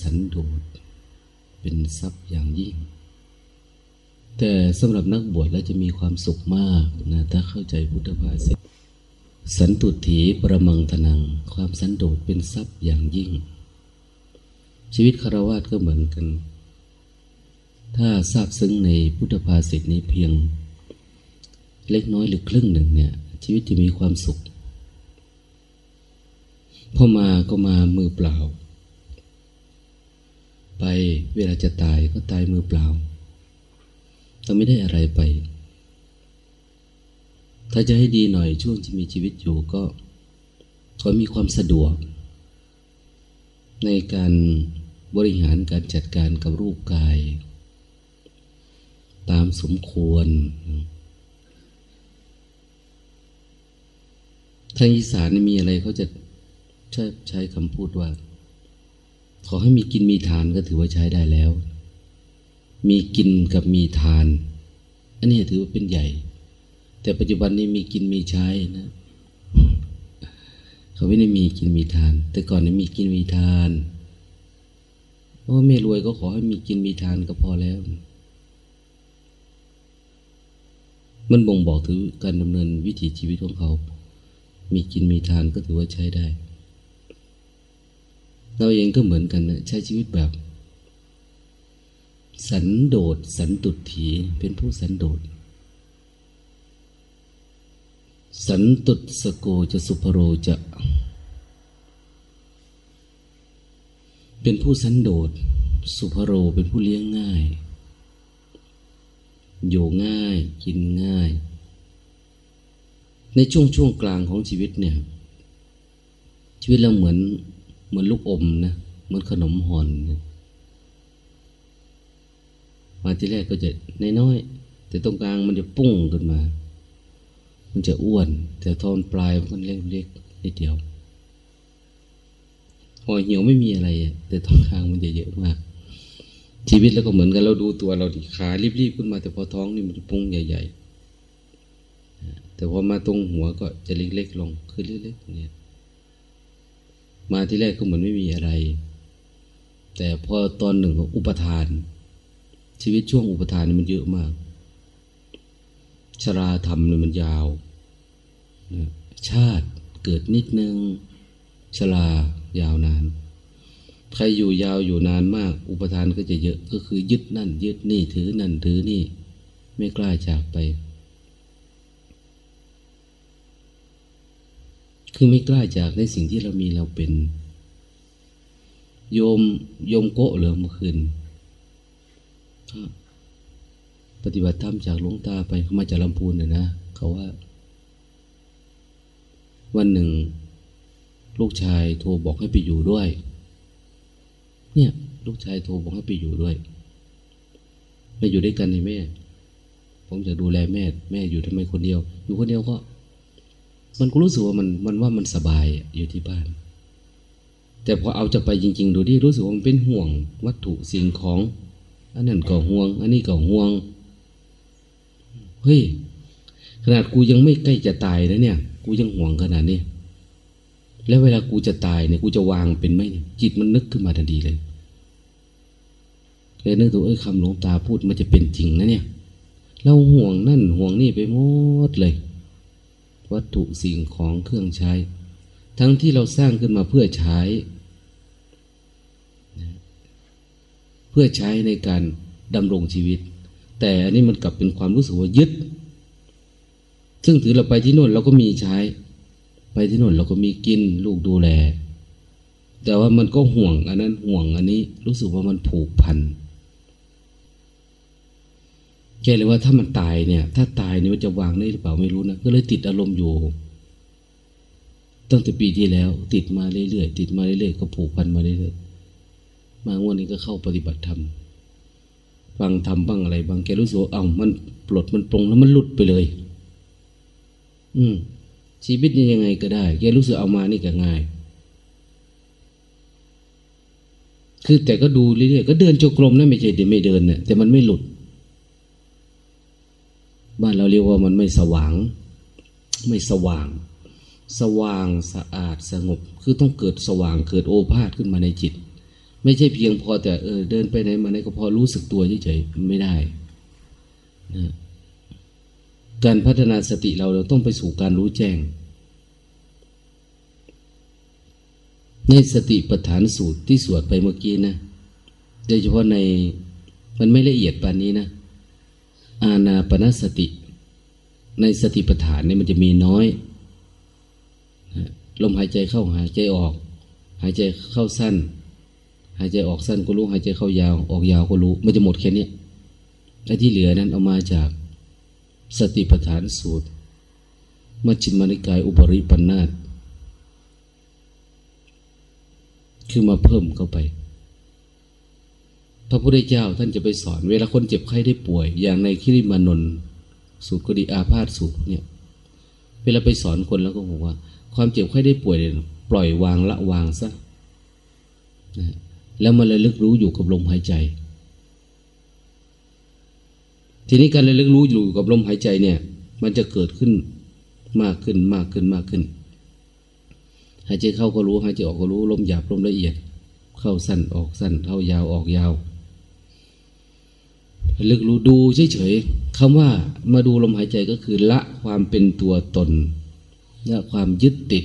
สันโดษเป็นทรัพย์อย่างยิ่ง แต่สำหรับนักบวชแล้วจะมีความสุขมากนะถ้าเข้าใจพุทธภาษิตสันตุถีประมังทนัง ความสันโดษเป็นทรัพย์อย่างยิ่ง ชีวิตคารวะก็เหมือนกัน ถ้าทราบซึ้งในพุทธภาษิตนี้เพียง เล็กน้อยหรือครึ่งหนึ่งเนี่ย ชีวิตจะมีความสุขพอมาก็มามือเปล่า ไปเวลาจะตายก็ตายมือเปล่า เราไม่ได้อะไรไป ถ้าจะให้ดีหน่อยช่วงที่มีชีวิตอยู่ก็ขอมีความสะดวก ในการบริหารการจัดการกับรูปกาย ตามสมควร ทางอีสานมีอะไรเขาจะใช้ใช้คำพูดว่า ขอให้มีกินมีทานก็ถือว่าใช้ได้แล้ว มีกินกับมีทาน อันนี้ถือว่าเป็นใหญ่ แต่ปัจจุบันนี้มีกินมีใช้นะเขาไม่ได้มีกินมีทาน แต่ก่อนนี้มีกินมีทานเพราะไม่รวยก็ขอให้มีกินมีทานก็พอแล้ว มันบ่งบอกถึงการดำเนินวิถีชีวิตของเขา มีกินมีทานก็ถือว่าใช้ได้ เราเองก็เหมือนกันนะใช้ชีวิตแบบ สันโดษสันตุถีเป็นผู้สันโดษ สันตุสโกจะสุภโรจะ เป็นผู้สันโดษ สุภโรเป็นผู้เลี้ยงง่าย อยู่ง่ายกินง่าย ในช่วงช่วงกลางของชีวิตเนี่ย ชีวิตเราเหมือน เหมือนลูกอมนะเหมือนขนมหอนนะมาที่แรกก็จะน้อยๆแต่ตรงกลางมันจะปุ้งขึ้นมา มันจะอ้วน แต่ทอนปลายมันเล็กๆนิดเดียวห่อเหี่ยวไม่มีอะไรแต่ตรงกลางมันจะเยอะมาก ชีวิตแล้วก็เหมือนกันเราดูตัวเราดิขารีบๆขึ้นมา แต่พอท้องนี่มันจะปุ้งใหญ่ ๆ แต่พอมาตรงหัวก็จะเล็กๆลงคือเล็กๆเนี่ย มาที่แรกก็เหมือนไม่มีอะไร แต่พอตอนหนึ่งอุปทาน ชีวิตช่วงอุปทานนี่มันเยอะมาก ชราธรรมนี่มันยาวชาติเกิดนิดนึง ชรายาวนาน ใครอยู่ยาวอยู่นานมาก อุปทานก็จะเยอะก็คือยึดนั่น ยึดนี่ถือนั่นถือนี่ ไม่กล้าจากไป คือไม่กล้าจากในสิ่งที่เรามีเราเป็น โยมโยมโกะเหลยเมื่อคืนปฏิบัติธรรมจากหลวงตาไปเขามาจากลำพูนเนี่ยนะเขาว่า วันหนึ่ง ลูกชายโทรบอกให้ไปอยู่ด้วย เนี่ย ลูกชายโทรบอกให้ไปอยู่ด้วยไม่อยู่ด้วยกันนี่แม่ ผมจะดูแลแม่ แม่อยู่ทำไมคนเดียว อยู่คนเดียวก็ มันก็รู้สึกว่ามันมันว่ามันสบายอยู่ที่บ้าน แต่พอเอาจะไปจริง ๆ ดูที่รู้สึกว่ามันเป็นห่วง วัตถุสิ่งของ อันนั้นก็ห่วง อันนี้ก็ห่วง เฮ้ย ขนาดกูยังไม่ใกล้จะตายนะเนี่ย กูยังห่วงขนาดนี้ แล้วเวลากูจะตายเนี่ย กูจะวางเป็นไหมจิตมันนึกขึ้นมาทันทีเลยเลยนึกถึงเอ้ยคำหลวงตาพูดมันจะเป็นจริงนะเนี่ย เราห่วงนั่นห่วงนี่ไปหมดเลย วัตถุสิ่งของเครื่องใช้ ทั้งที่เราสร้างขึ้นมาเพื่อใช้ เพื่อใช้ในการดำรงชีวิต แต่อันนี้มันกลับเป็นความรู้สึกว่ายึด ซึ่งถือเราไปที่โน่นเราก็มีใช้ ไปที่โน่นเราก็มีกินลูกดูแล แต่ว่ามันก็ห่วงอันนั้นห่วงอันนี้รู้สึกว่ามันผูกพัน แกเลยว่าถ้ามันตายเนี่ย ถ้าตายเนี่ยมันจะวางได้หรือเปล่าไม่รู้นะก็เลยติดอารมณ์อยู่ ตั้งแต่ปีที่แล้ว ติดมาเรื่อยๆติดมาเรื่อยๆก็ผูกพันมาเรื่อยๆมาวันนี้ก็เข้าปฏิบัติธรรมฟังธรรมบ้างอะไรบางแกรู้สึกเอามันปลดมันปรงแล้วมันหลุดไปเลย อืมชีวิตยังไงก็ได้ แกรู้สึกเอามานี่ก็ง่าย คือแต่ก็ดูเรื่อยๆก็เดินจงกรมนะไม่ใช่เดี๋ยวไม่เดินเนี่ยแต่มันไม่หลุด บ้านเราเรียกว่ามันไม่สว่าง ไม่สว่าง สว่างสะอาดสงบ คือต้องเกิดสว่างเกิดโอภาษขึ้นมาในจิต ไม่ใช่เพียงพอแต่เออเดินไปไหนมาไหนก็พอรู้สึกตัวเฉยๆไม่ได้นะการพัฒนาสติเราเราต้องไปสู่การรู้แจ้ง ในสติปัฏฐานสูตรที่สวดไปเมื่อกี้นะโดยเฉพาะในมันไม่ละเอียดปานนี้นะ อาณาปณสติ ในสติปัฏฐานนี่มันจะมีน้อยลมหายใจเข้าหายใจออก หายใจเข้าสั้น หายใจออกสั้นก็รู้ หายใจเข้ายาว ออกยาวก็รู้ มันจะหมดแค่นี้ไอ้ที่เหลือนั้นเอามาจากสติปัฏฐานสูตร มัชฌิมานิกายอุปริปันธาตคือมาเพิ่มเข้าไป พระพุทธเจ้าท่านจะไปสอน เวลาคนเจ็บไข้ได้ป่วย อย่างในคิริมานนสูตรกดีอาพาธสูตรเนี่ยเวลาไปสอนคนแล้วก็บอกว่า ความเจ็บไข้ได้ป่วยเนี่ยปล่อยวางละวางซะแล้วมาเลยลึกรู้อยู่กับลมหายใจ ทีนี้การระลึกรู้อยู่กับลมหายใจเนี่ย มันจะเกิดขึ้นมากขึ้นมากขึ้นมากขึ้น หายใจเข้าก็รู้หายใจออกก็รู้ลมหยาบลมละเอียด เข้าสั้นออกสั้นเข้ายาวออกยาว ลึกรู้ดูเฉยๆคำว่ามาดูลมหายใจก็คือละความเป็นตัวตนละความยึดติด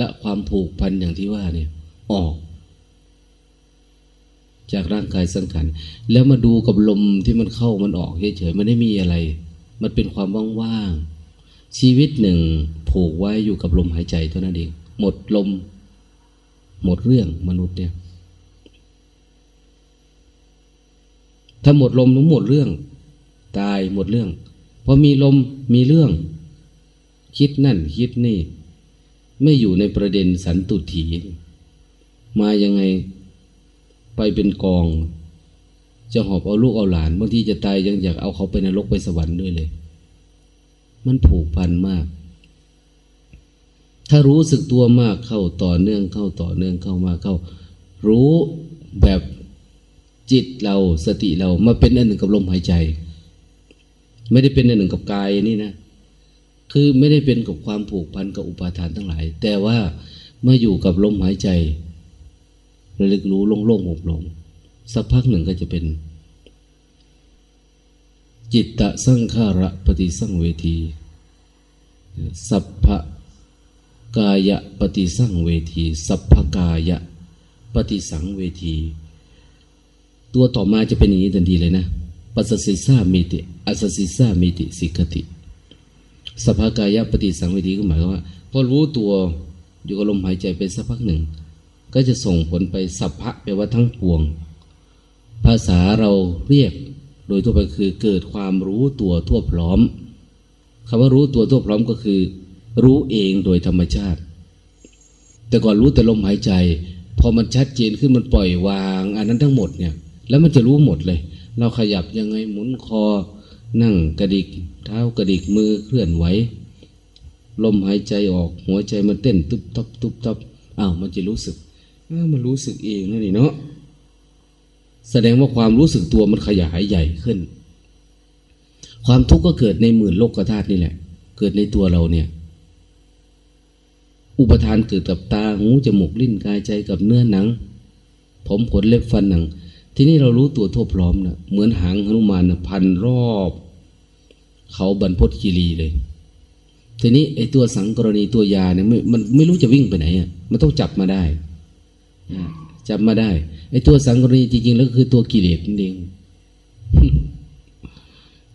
ละความผูกพันอย่างที่ว่าเนี่ยออก จากร่างกายสังขารแล้วมาดูกับลมที่มันเข้ามันออกเฉยๆมันไม่มีอะไร มันเป็นความว่างๆชีวิตหนึ่งผูกไว้อยู่กับลมหายใจเท่านั้นเองหมดลม หมดเรื่องมนุษย์เนี่ย ถ้าหมดลมทั้งหมดเรื่อง ตายหมดเรื่อง พอมีลมมีเรื่อง คิดนั่นคิดนี่ ไม่อยู่ในประเด็นสันตุถี มายังไงไปเป็นกอง จะหอบเอาลูกเอาหลานบางทีจะตายยังอยากเอาเขาไปนรกไปสวรรค์ด้วยเลย มันผูกพันมาก ถ้ารู้สึกตัวมากเข้าต่อเนื่องเข้าต่อเนื่องเข้ามาเข้า รู้แบบ จิตเราสติเรามาเป็นอันหนึ่งกับลมหายใจ ไม่ได้เป็นอันหนึ่งกับกายนี่นะ คือไม่ได้เป็นกับความผูกพันกับอุปาทานทั้งหลาย แต่ว่าเมื่ออยู่กับลมหายใจระลึกรู้โล่งๆอบลงสักพักหนึ่งก็จะเป็น จิตตะสังขาระปฏิสังเวที สัพพะกายะปฏิสังเวที สัพพกายะปฏิสังเวที ตัวต่อมาจะเป็นอย่างนี้ทันทีเลยนะปัสสิสามิติอัสสิสามิติสิกติสัพพกายปฏิสังเวทีก็หมายว่าพอรู้ตัวอยู่กับลมหายใจไปสักพักหนึ่ง ก็จะส่งผลไปสัพพะแปลว่าทั้งปวง ภาษาเราเรียกโดยทั่วไปคือเกิดความรู้ตัวทั่วพร้อมคำว่ารู้ตัวทั่วพร้อมก็คือ รู้เองโดยธรรมชาติ แต่ก่อนรู้แต่ลมหายใจ พอมันชัดเจนขึ้นมันปล่อยวาง อันนั้นทั้งหมดเนี่ย แล้วมันจะรู้หมดเลย เราขยับยังไงหมุนคอ นั่งกระดิก เท้ากระดิกมือเคลื่อนไหวลมหายใจออก หัวใจมันเต้นตุบตับตุบตับอ้าวมันจะรู้สึกมันรู้สึกเองนั่นนี่เนาะแสดงว่าความรู้สึกตัวมันขยายใหญ่ขึ้น ความทุกข์ก็เกิดในหมื่นโลกธาตุนี่แหละ เกิดในตัวเราเนี่ย อุปทานเกิดกับตาหูจมูกลิ้นกายใจกับเนื้อหนัง ผมขนเล็บฟันหนัง ทีนี่เรารู้ตัวทั่วพร้อมนะเหมือนหางหนุมานนะพันรอบ เขาบรรพตคีรีเลย ทีนี้ไอ้ตัวสังกรณีตัวยาเนี่ยมันไม่รู้จะวิ่งไปไหนอะมันต้องจับมาได้จับมาได้ไอ้ตัวสังกรณีจริงๆแล้วคือตัวกิเลสนั่นเอง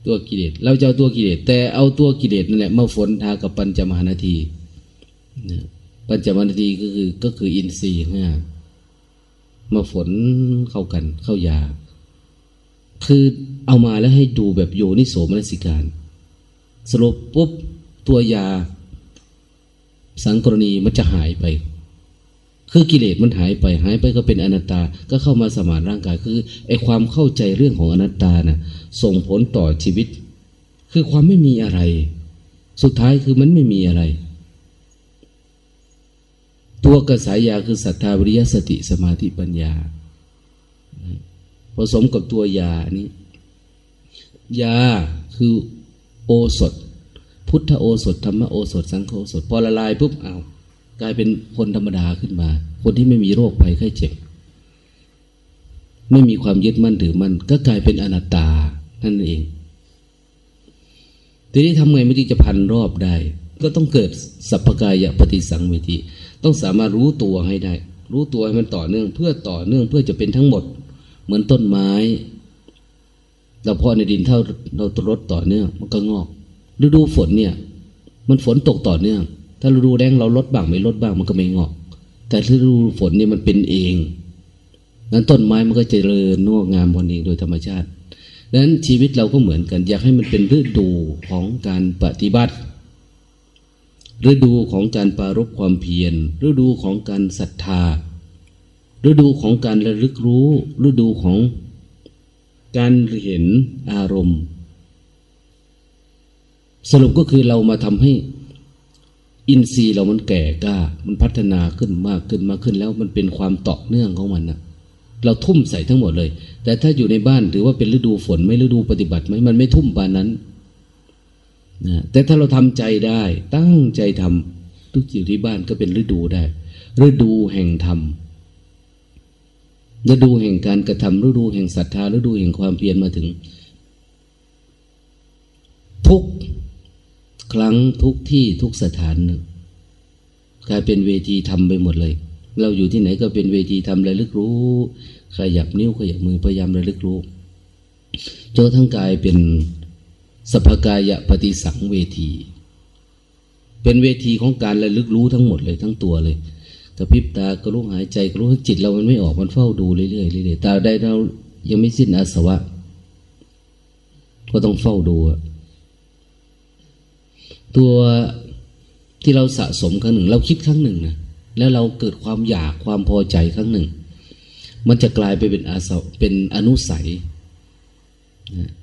ตัวกิเลสเราจะเอาตัวกิเลสแต่เอาตัวกิเลสนั่นแหละมาฝนทากับปัญจมหานาทีปัญจวันีก็คือก็คืออินทรีย์ห้า มาฝนเข้ากันเข้ายา คือเอามาแล้วให้ดูแบบโยนิโสมนสิการ สรุปปุ๊บ ตัวยา สังกรณีมันจะหายไป คือกิเลสมันหายไป หายไปก็เป็นอนัตตาก็เข้ามาสมานร่างกาย คือไอความเข้าใจเรื่องของอนัตตานะ่ะส่งผลต่อชีวิต คือความไม่มีอะไร สุดท้ายคือมันไม่มีอะไร ตัวกระสายาคือศรัทธาวิริยสติสมาธิปัญญา ผสมกับตัวยานี้ ยาคือโอสถ พุทธโอสถธรรมโอสถ สังฆโอสถ พอละลายปุ๊บเอากลายเป็นคนธรรมดาขึ้นมา คนที่ไม่มีโรคภัยไข้เจ็บ ไม่มีความยึดมั่นถือมั่นก็กลายเป็นอนัตตานั่นเอง ทีนี้ทำไงไม่ถึงจะพันรอบได้ ก็ต้องเกิดสัพพกายปฏิสังเวที ต้องสามารถรู้ตัวให้ได้ รู้ตัวให้มันต่อเนื่องเพื่อต่อเนื่องเพื่อจะเป็นทั้งหมด เหมือนต้นไม้ เราพอในดินเท่าเราตรดต่อเนื่อง มันก็งอกฤดูฝนเนี่ย มันฝนตกต่อเนื่อง ถ้าฤดูแรงเราลดบ้างไม่ลดบ้างมันก็ไม่งอก แต่ฤดูฝนเนี่ยมันเป็นเองนั้นต้นไม้มันก็จเจริญงอกงามวันเองโดยธรรมชาติดังนั้นชีวิตเราก็เหมือนกัน อยากให้มันเป็นฤดูของการปฏิบัติ ฤดูของการปารบความเพียร ฤดูของการศรัทธา ฤดูของการระลึกรู้ ฤดูของการเห็นอารมณ์ สรุปก็คือเรามาทำให้อินทรีย์เรามันแก่กล้า มันพัฒนาขึ้นมากขึ้นมากขึ้นแล้วมันเป็นความต่อเนื่องของมันนะเราทุ่มใส่ทั้งหมดเลย แต่ถ้าอยู่ในบ้านถือว่าเป็นฤดูฝนไม่ฤดูปฏิบัติไหมมันไม่ทุ่มปานนั้น นะแต่ถ้าเราทำใจได้ ตั้งใจทำทุกสิ่งที่บ้านก็เป็นฤดูได้ ฤดูแห่งธรรมฤดูแห่งการกระทำฤดูแห่งศรัทธาฤดูแห่งความเพียรมาถึง ทุกครั้งทุกที่ทุกสถานกลายเป็นเวทีทำไปหมดเลย เราอยู่ที่ไหนก็เป็นเวทีทำระลึกรู้ขยับนิ้วขยับมือพยายามระลึกรู้จนทั้งกายเป็น สภกายะปฏิสังเวที เป็นเวทีของการระลึกรู้ทั้งหมดเลยทั้งตัวเลยกระพริบตาก็รู้หายใจก็รู้จิตเรามันไม่ออกมันเฝ้าดูเรื่อยๆเรื่อยๆตาได้เรายังไม่สิ้นอาสวะ ก็ต้องเฝ้าดู ตัวที่เราสะสมครั้งหนึ่ง เราคิดครั้งหนึ่งนะแล้วเราเกิดความอยากความพอใจครั้งหนึ่ง มันจะกลายไปเป็นอาสวเป็นอนุสัย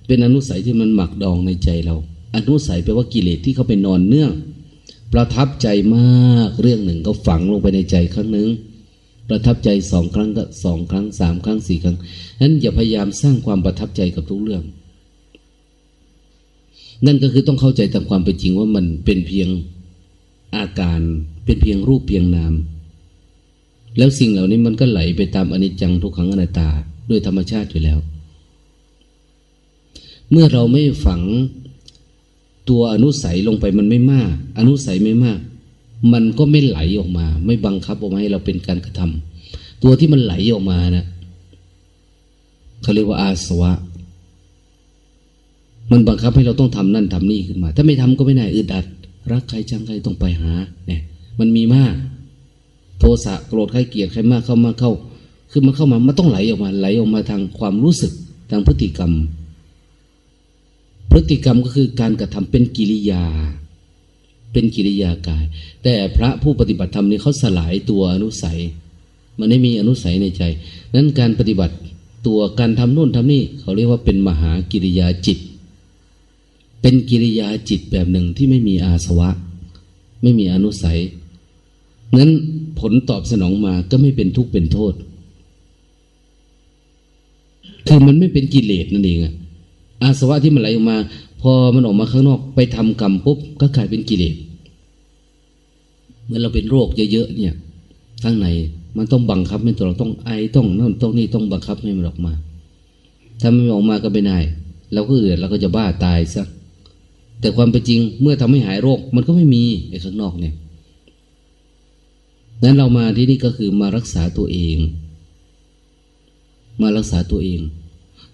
เป็นอนุสัยที่มันหมักดองในใจเรา อนุสัยแปลว่ากิเลสที่เขาไปนอนเนื่อง ประทับใจมากเรื่องหนึ่งก็ฝังลงไปในใจครั้งหนึ่งประทับใจสองครั้งก็สองครั้งสามครั้งสี่ครั้งนั้นอย่าพยายามสร้างความประทับใจกับทุกเรื่อง นั่นก็คือต้องเข้าใจตามความเป็นจริงว่ามันเป็นเพียงอาการ เป็นเพียงรูปเพียงนาม แล้วสิ่งเหล่านี้มันก็ไหลไปตามอนิจจังทุกขังอนัตตาด้วยธรรมชาติอยู่แล้ว เมื่อเราไม่ฝังตัวอนุสัยลงไปมันไม่มาก อนุสัยไม่มาก มันก็ไม่ไหลออกมา ไม่บังคับออกมาให้เราเป็นการกระทำตัวที่มันไหลออกมานะเขาเรียกว่าอาสวะ มันบังคับให้เราต้องทำนั่นทำนี่ขึ้นมา ถ้าไม่ทำก็ไม่ได้อึดอัด รักใครจังใครต้องไปหา เนี่ย มันมีมาก โทสะโกรธใครเกลียดใครมากเข้ามาเข้า คือมันเข้ามามันต้องไหลออกมาไหลออกมาทางความรู้สึกทางพฤติกรรม พฤติกรรมก็คือการกระทำเป็นกิริยา เป็นกิริยากาย แต่พระผู้ปฏิบัติธรรมนี่เขาสลายตัวอนุสัย มันไม่มีอนุสัยในใจ นั้นการปฏิบัติตัวการทำนู่นทำนี่เขาเรียกว่าเป็นมหากิริยาจิต เป็นกิริยาจิตแบบหนึ่งที่ไม่มีอาสวะ ไม่มีอนุสัย นั้นผลตอบสนองมาก็ไม่เป็นทุกข์เป็นโทษ คือมันไม่เป็นกิเลสนั่นเองอะ อาสวะที่มันไหลออกมา พอมันออกมาข้างนอกไปทำกรรมปุ๊บก็กลายเป็นกิเลสเมื่อเราเป็นโรคเยอะๆเนี่ยข้างในมันต้องบังคับให้ตัวเราต้องไอต้องนั่นต้องนี่ต้องบังคับให้มันออกมา ถ้าไม่ออกมาก็ไม่ได้เราก็เอือดเราก็จะบ้าตายซะแต่ความเป็นจริงเมื่อทำให้หายโรค มันก็ไม่มีไอ้ข้างนอกเนี่ยนั้นเรามาที่นี่ก็คือมารักษาตัวเอง มารักษาตัวเอง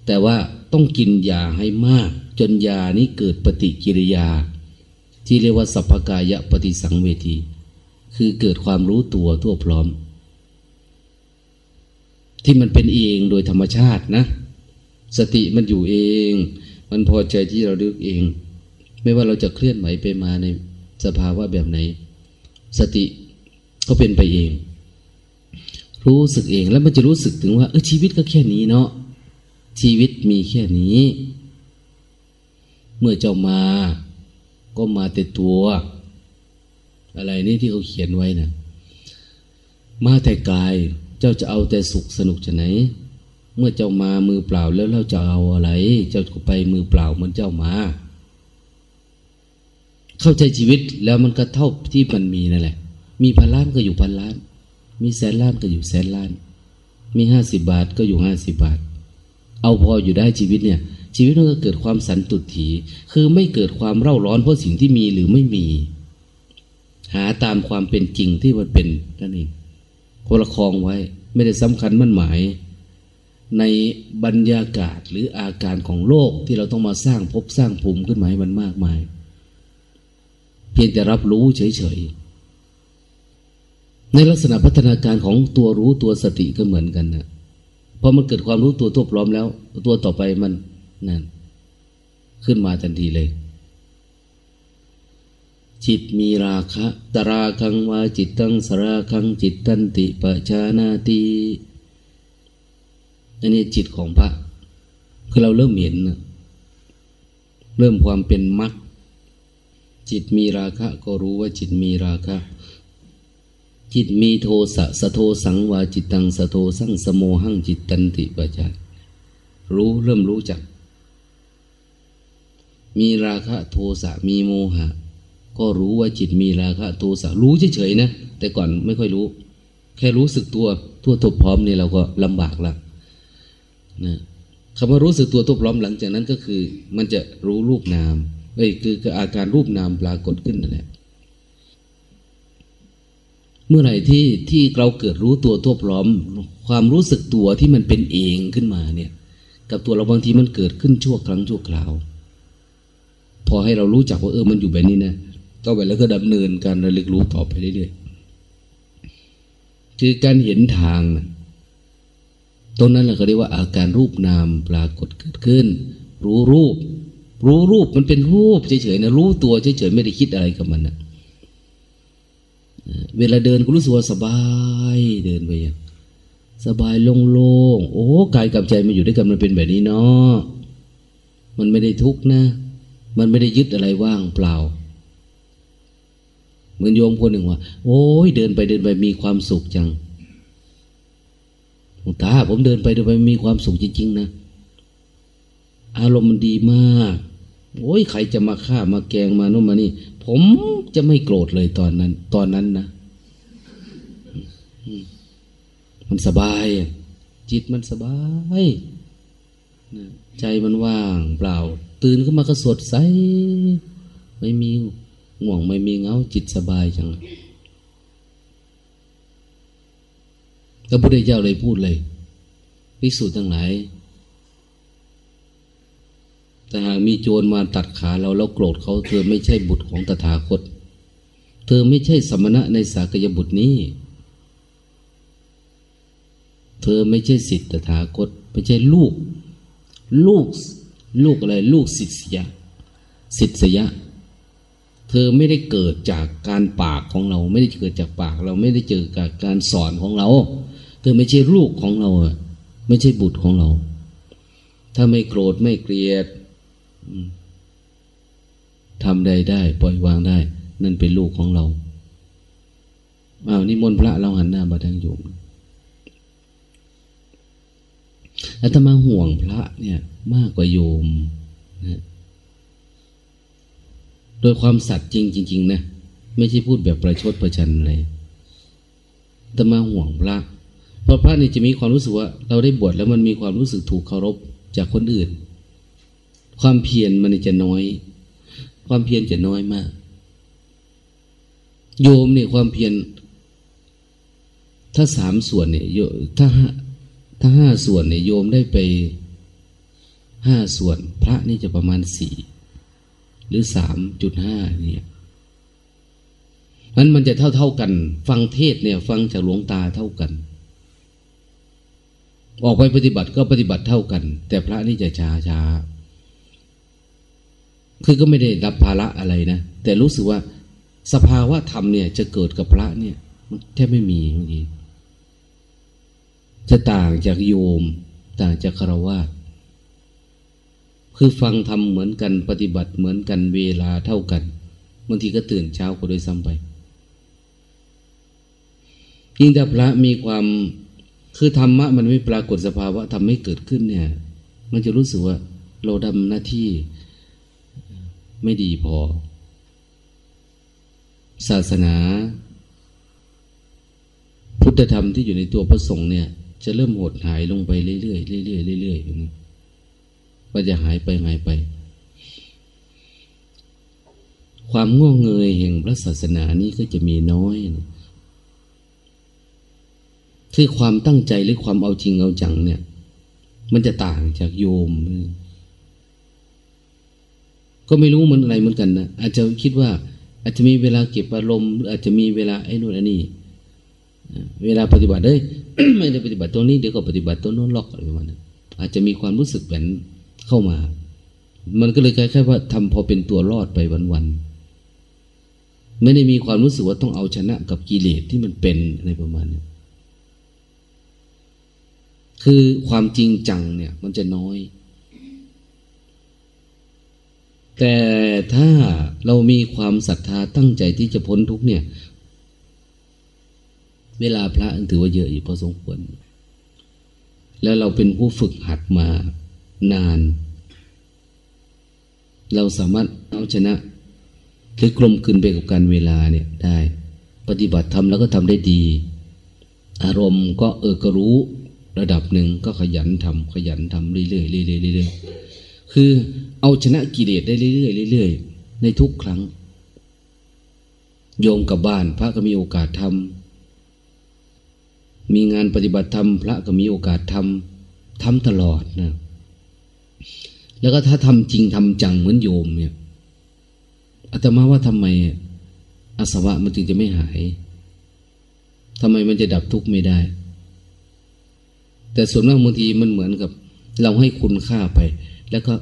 แต่ว่าต้องกินยาให้มาก จนยานี้เกิดปฏิกิริยา ที่เรียกว่าสัพพกายะปฏิสังเวที คือเกิดความรู้ตัวทั่วพร้อม ที่มันเป็นเองโดยธรรมชาตินะ สติมันอยู่เอง มันพอใจที่เราดึกเอง ไม่ว่าเราจะเคลื่อนไหวไปมาในสภาวะแบบไหน สติก็เป็นไปเอง รู้สึกเองแล้วมันจะรู้สึกถึงว่าเออชีวิตก็แค่นี้เนาะ ชีวิตมีแค่นี้ เมื่อเจ้ามา ก็มาแต่ตัว อะไรนี่ที่เขาเขียนไว้นะมาแต่กาย เจ้าจะเอาแต่สุขสนุกจะไหน เมื่อเจ้ามามือเปล่าแล้วเราจะเอาอะไร เจ้าก็ไปมือเปล่าเหมือนเจ้ามา เข้าใจชีวิตแล้วมันก็เท่าที่มันมีนั่นแหละ มีพันล้านก็อยู่พันล้าน มีแสนล้านก็อยู่แสนล้าน มีห้าสิบบาทก็อยู่ห้าสิบบาท เอาพออยู่ได้ชีวิตเนี่ย ชีวิตมันก็เกิดความสันตุถี คือไม่เกิดความเร่าร้อนเพราะสิ่งที่มีหรือไม่มี หาตามความเป็นจริงที่มันเป็นนั่นเองคนละคองไว้ ไม่ได้สำคัญมั่นหมาย ในบรรยากาศหรืออาการของโลกที่เราต้องมาสร้างภพสร้างภูมิขึ้นมาให้มันมากมาย เพียงแต่รับรู้เฉยๆในลักษณะพัฒนาการของตัวรู้ตัวสติก็เหมือนกันนะ พอมันเกิดความรู้ตัวตัวพร้อมแล้ว ตัวต่อไปมันนั่นขึ้นมาทันทีเลย จิตมีราคะตราคังวาจิตตังสราคังจิตตันติปชานาติอันนี้จิตของพระ คือเราเริ่มเห็นนะเริ่มความเป็นมรรคจิตมีราคะก็รู้ว่าจิตมีราคะ จิตมีโทสะสะโทสังวาจิตตังสะโทสังสโมหังจิตตันติปชารู้เริ่มรู้จัก มีราคะโทสะมีโมหะ ก็รู้ว่าจิตมีราคะโทสะรู้เฉยๆนะ แต่ก่อนไม่ค่อยรู้ แค่รู้สึกตัวทั่วทบพร้อมนี่เราก็ลำบากละนะคำว่ารู้สึกตัวทั่วพร้อมหลังจากนั้นก็คือ มันจะรู้รูปนามเอ้ยคืออาการรูปนามปรากฏขึ้นนั่นแหละ เมื่อไหร่ที่ที่เราเกิดรู้ตัวทั่วพร้อม ความรู้สึกตัวที่มันเป็นเองขึ้นมาเนี่ย กับตัวเราบางทีมันเกิดขึ้นชั่วครั้งชั่วคราว พอให้เรารู้จักว่าเออมันอยู่แบบนี้นะต่อไปแล้วก็ดำเนินการระลึกรู้ต่อไปเรื่อยๆคือการเห็นทางตรงนั้นเราก็เรียกว่าอาการรูปนามปรากฏเกิดขึ้น รู้รูป รู้รูปมันเป็นรูปเฉยๆนะรู้ตัวเฉยๆไม่ได้คิดอะไรกับมันนะ เวลาเดินก็รู้สึกว่าสบายเดินไปสบายโล่งๆโอ้กายกับใจมันอยู่ด้วยกันมันเป็นแบบนี้เนาะมันไม่ได้ทุกข์นะ มันไม่ได้ยึดอะไรว่างเปล่า เหมือนโยมคนหนึ่งว่า โอ้ยเดินไปเดินไปมีความสุขจังหลวงตาผมเดินไปเดินไปมีความสุขจริงๆนะอารมณ์มันดีมาก โอ้ยใครจะมาฆ่ามาแกงมาโน่นมานี่ ผมจะไม่โกรธเลยตอนนั้น ตอนนั้นนะมันสบาย จิตมันสบายใจมันว่างเปล่า ตื่นขึ้นมาก็สดใส ไม่มีง่วงไม่มีเงาจิตสบายจังพระพุทธเจ้าเลยพูดเลยภิกษุทั้งหลาย แต่หากมีโจรมาตัดขาเราแล้วโกรธเขาเธอไม่ใช่บุตรของตถาคต เธอไม่ใช่สมณะในสากยบุตรนี้ เธอไม่ใช่สิทธิตถาคต ไม่ใช่ลูก ลูกลูกอะไร ลูกศิษยะศิษยะ เธอไม่ได้เกิดจากการปากของเรา ไม่ได้เกิดจากปาก เราไม่ได้เจอจากการสอนของเรา เธอไม่ใช่ลูกของเราไม่ใช่บุตรของเรา ถ้าไม่โกรธไม่เกลียด ทำใดได้ ปล่อยวางได้ นั่นเป็นลูกของเราอ้าวนิมนต์พระเราหันหน้ามาทางโยมอาตมาห่วงพระเนี่ย มากกว่าโยมนะโดยความสัตย์จริงจริง ๆ นะ ไม่ใช่พูดแบบประชดประชันอะไรอาตมาห่วงพระ เพราะพระนี่จะมีความรู้สึกว่า เราได้บวชแล้วมันมีความรู้สึกถูกเคารพจากคนอื่น ความเพียรมันจะน้อย ความเพียรจะน้อยมาก โยมเนี่ยความเพียรถ้าสามส่วนเนี่ยโยถ้าถ้าห้าส่วนเนี่ยโยมได้ไปห้าส่วน พระนี่จะประมาณสี่หรือสามจุดห้าเนี่ยนั้นมันจะเท่าเท่ากัน ฟังเทศเนี่ย ฟังจากหลวงตาเท่ากัน ออกไปปฏิบัติก็ปฏิบัติเท่ากัน แต่พระนี่จะช้าช้า คือก็ไม่ได้รับภาระอะไรนะ แต่รู้สึกว่าสภาวะธรรมเนี่ย จะเกิดกับพระเนี่ย มันแทบไม่มีบางทีจะต่างจากโยม ต่างจากคารวะคือฟังทำเหมือนกันปฏิบัติเหมือนกันเวลาเท่ากันบางทีก็ตื่นเช้าก็โดยซ้ำไปยิ่งถ้าพระมีความคือธรรมะมันไม่ปรากฏสภาวะทำให้เกิดขึ้นเนี่ย มันจะรู้สึกว่าเราดำหน้าที่ ไม่ดีพอ ศาสนา พุทธธรรมที่อยู่ในตัวพระสงฆ์เนี่ย จะเริ่มหดหายลงไปเรื่อยๆเรื่อยๆเรื่อยๆอย่างนี้ว่าจะหายไปหายไป ความง่วงเงยแห่งพระศาสนานี้ก็จะมีน้อยนะคือความตั้งใจหรือความเอาจริงเอาจังเนี่ย มันจะต่างจากโยม ก็ไม่รู้มันอะไรเหมือนกันนะอาจจะคิดว่า อาจจะมีเวลาเก็บอารมณ์อาจจะมีเวลาไอ้นู่นไอ้นี่เวลาปฏิบัติเอ้ยไม่ได้ปฏิบัติตรงนี้เดี๋ยวก็ปฏิบัติตรงโน้นล็อกอะไรประมาณนั้นอาจจะมีความรู้สึกแบบเข้ามา มันก็เลยคล้ายๆว่าทำพอเป็นตัวรอดไปวันๆไม่ได้มีความรู้สึกว่าต้องเอาชนะกับกิเลสที่มันเป็นอะไรประมาณนี้คือความจริงจังเนี่ย มันจะน้อย แต่ถ้าเรามีความศรัทธาตั้งใจที่จะพ้นทุกเนี่ย เวลาพระถือว่าเยอะอยู่พอสมควร แล้วเราเป็นผู้ฝึกหัดมานาน เราสามารถเอาชนะคือกลมกลืนไปกับการเวลาเนี่ยได้ ปฏิบัติทำแล้วก็ทำได้ดี อารมณ์ก็เออก็รู้ระดับหนึ่งก็ขยันทำขยันทำเรื่อยๆเรื่อยๆเรื่อยๆ คือเอาชนะกิเลสได้เรื่อยๆเรื่อยๆในทุกครั้ง โยมกับบ้านพระก็มีโอกาสทำมีงานปฏิบัติธรรมพระก็มีโอกาสทำทำตลอดนะแล้วก็ถ้าทำจริงทำจังเหมือนโยมเนี่ยอาตมาว่าทำไมอาสวะมันจึงจะไม่หายทำไมมันจะดับทุกข์ไม่ได้ แต่ส่วนมากบางทีมันเหมือนกับ เราให้คุณค่าไป แล้วก็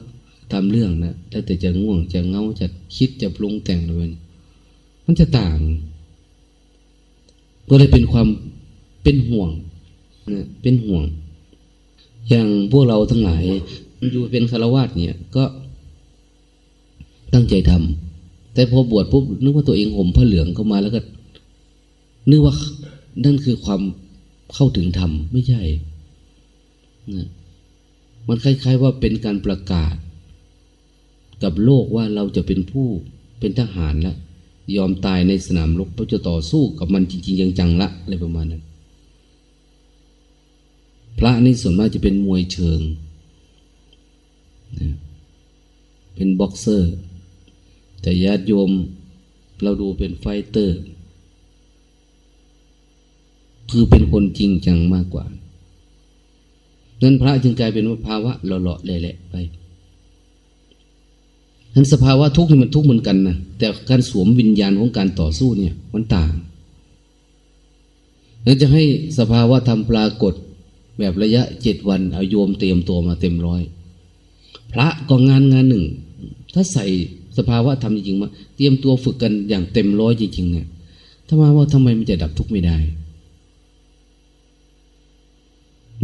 ทำเรื่องนะแล้วแต่จะง่วงจะเงาจะคิดจะปรุงแต่งอะไรมันจะต่าง ก็เลยเป็นความเป็นห่วงนะเป็นห่วง อย่างพวกเราทั้งหลายอยู่เป็นคารวาสเนี่ย ก็ตั้งใจทำแต่พอบวชปุ๊บนึกว่าตัวเองห่มผ้าเหลืองเข้ามาแล้วก็นึกว่านั่นคือความเข้าถึงธรรมไม่ใช่นะ มันคล้าย ๆ ว่าเป็นการประกาศ กับโลกว่าเราจะเป็นผู้เป็นทหารแล้วยอมตายในสนามรบเพื่อจะต่อสู้กับมันจริง ๆ จังๆละอะไรประมาณนั้น พระนี่ส่วนมากจะเป็นมวยเชิงนะเป็นบ็อกเซอร์ แต่ญาติโยมเราดูเป็น fighter คือเป็นคนจริงจังมากกว่า นั้นพระจึงกลายเป็นภาวะหล่อๆแหละไปนั้นสภาวะทุกข์นี่มันทุกข์เหมือนกันนะแต่การสวมวิญญาณของการต่อสู้เนี่ย มันต่างแล้วจะให้สภาวะทำปรากฏ แบบระยะเจ็ดวันเอาโยมเตรียมตัวมาเต็มร้อย พระก็งานงานหนึ่ง ถ้าใส่สภาวะทำจริงๆมาเตรียมตัวฝึกกันอย่างเต็มร้อยจริงๆเนี่ยถ้ามาว่าทำไมมันจะดับทุกข์ไม่ได้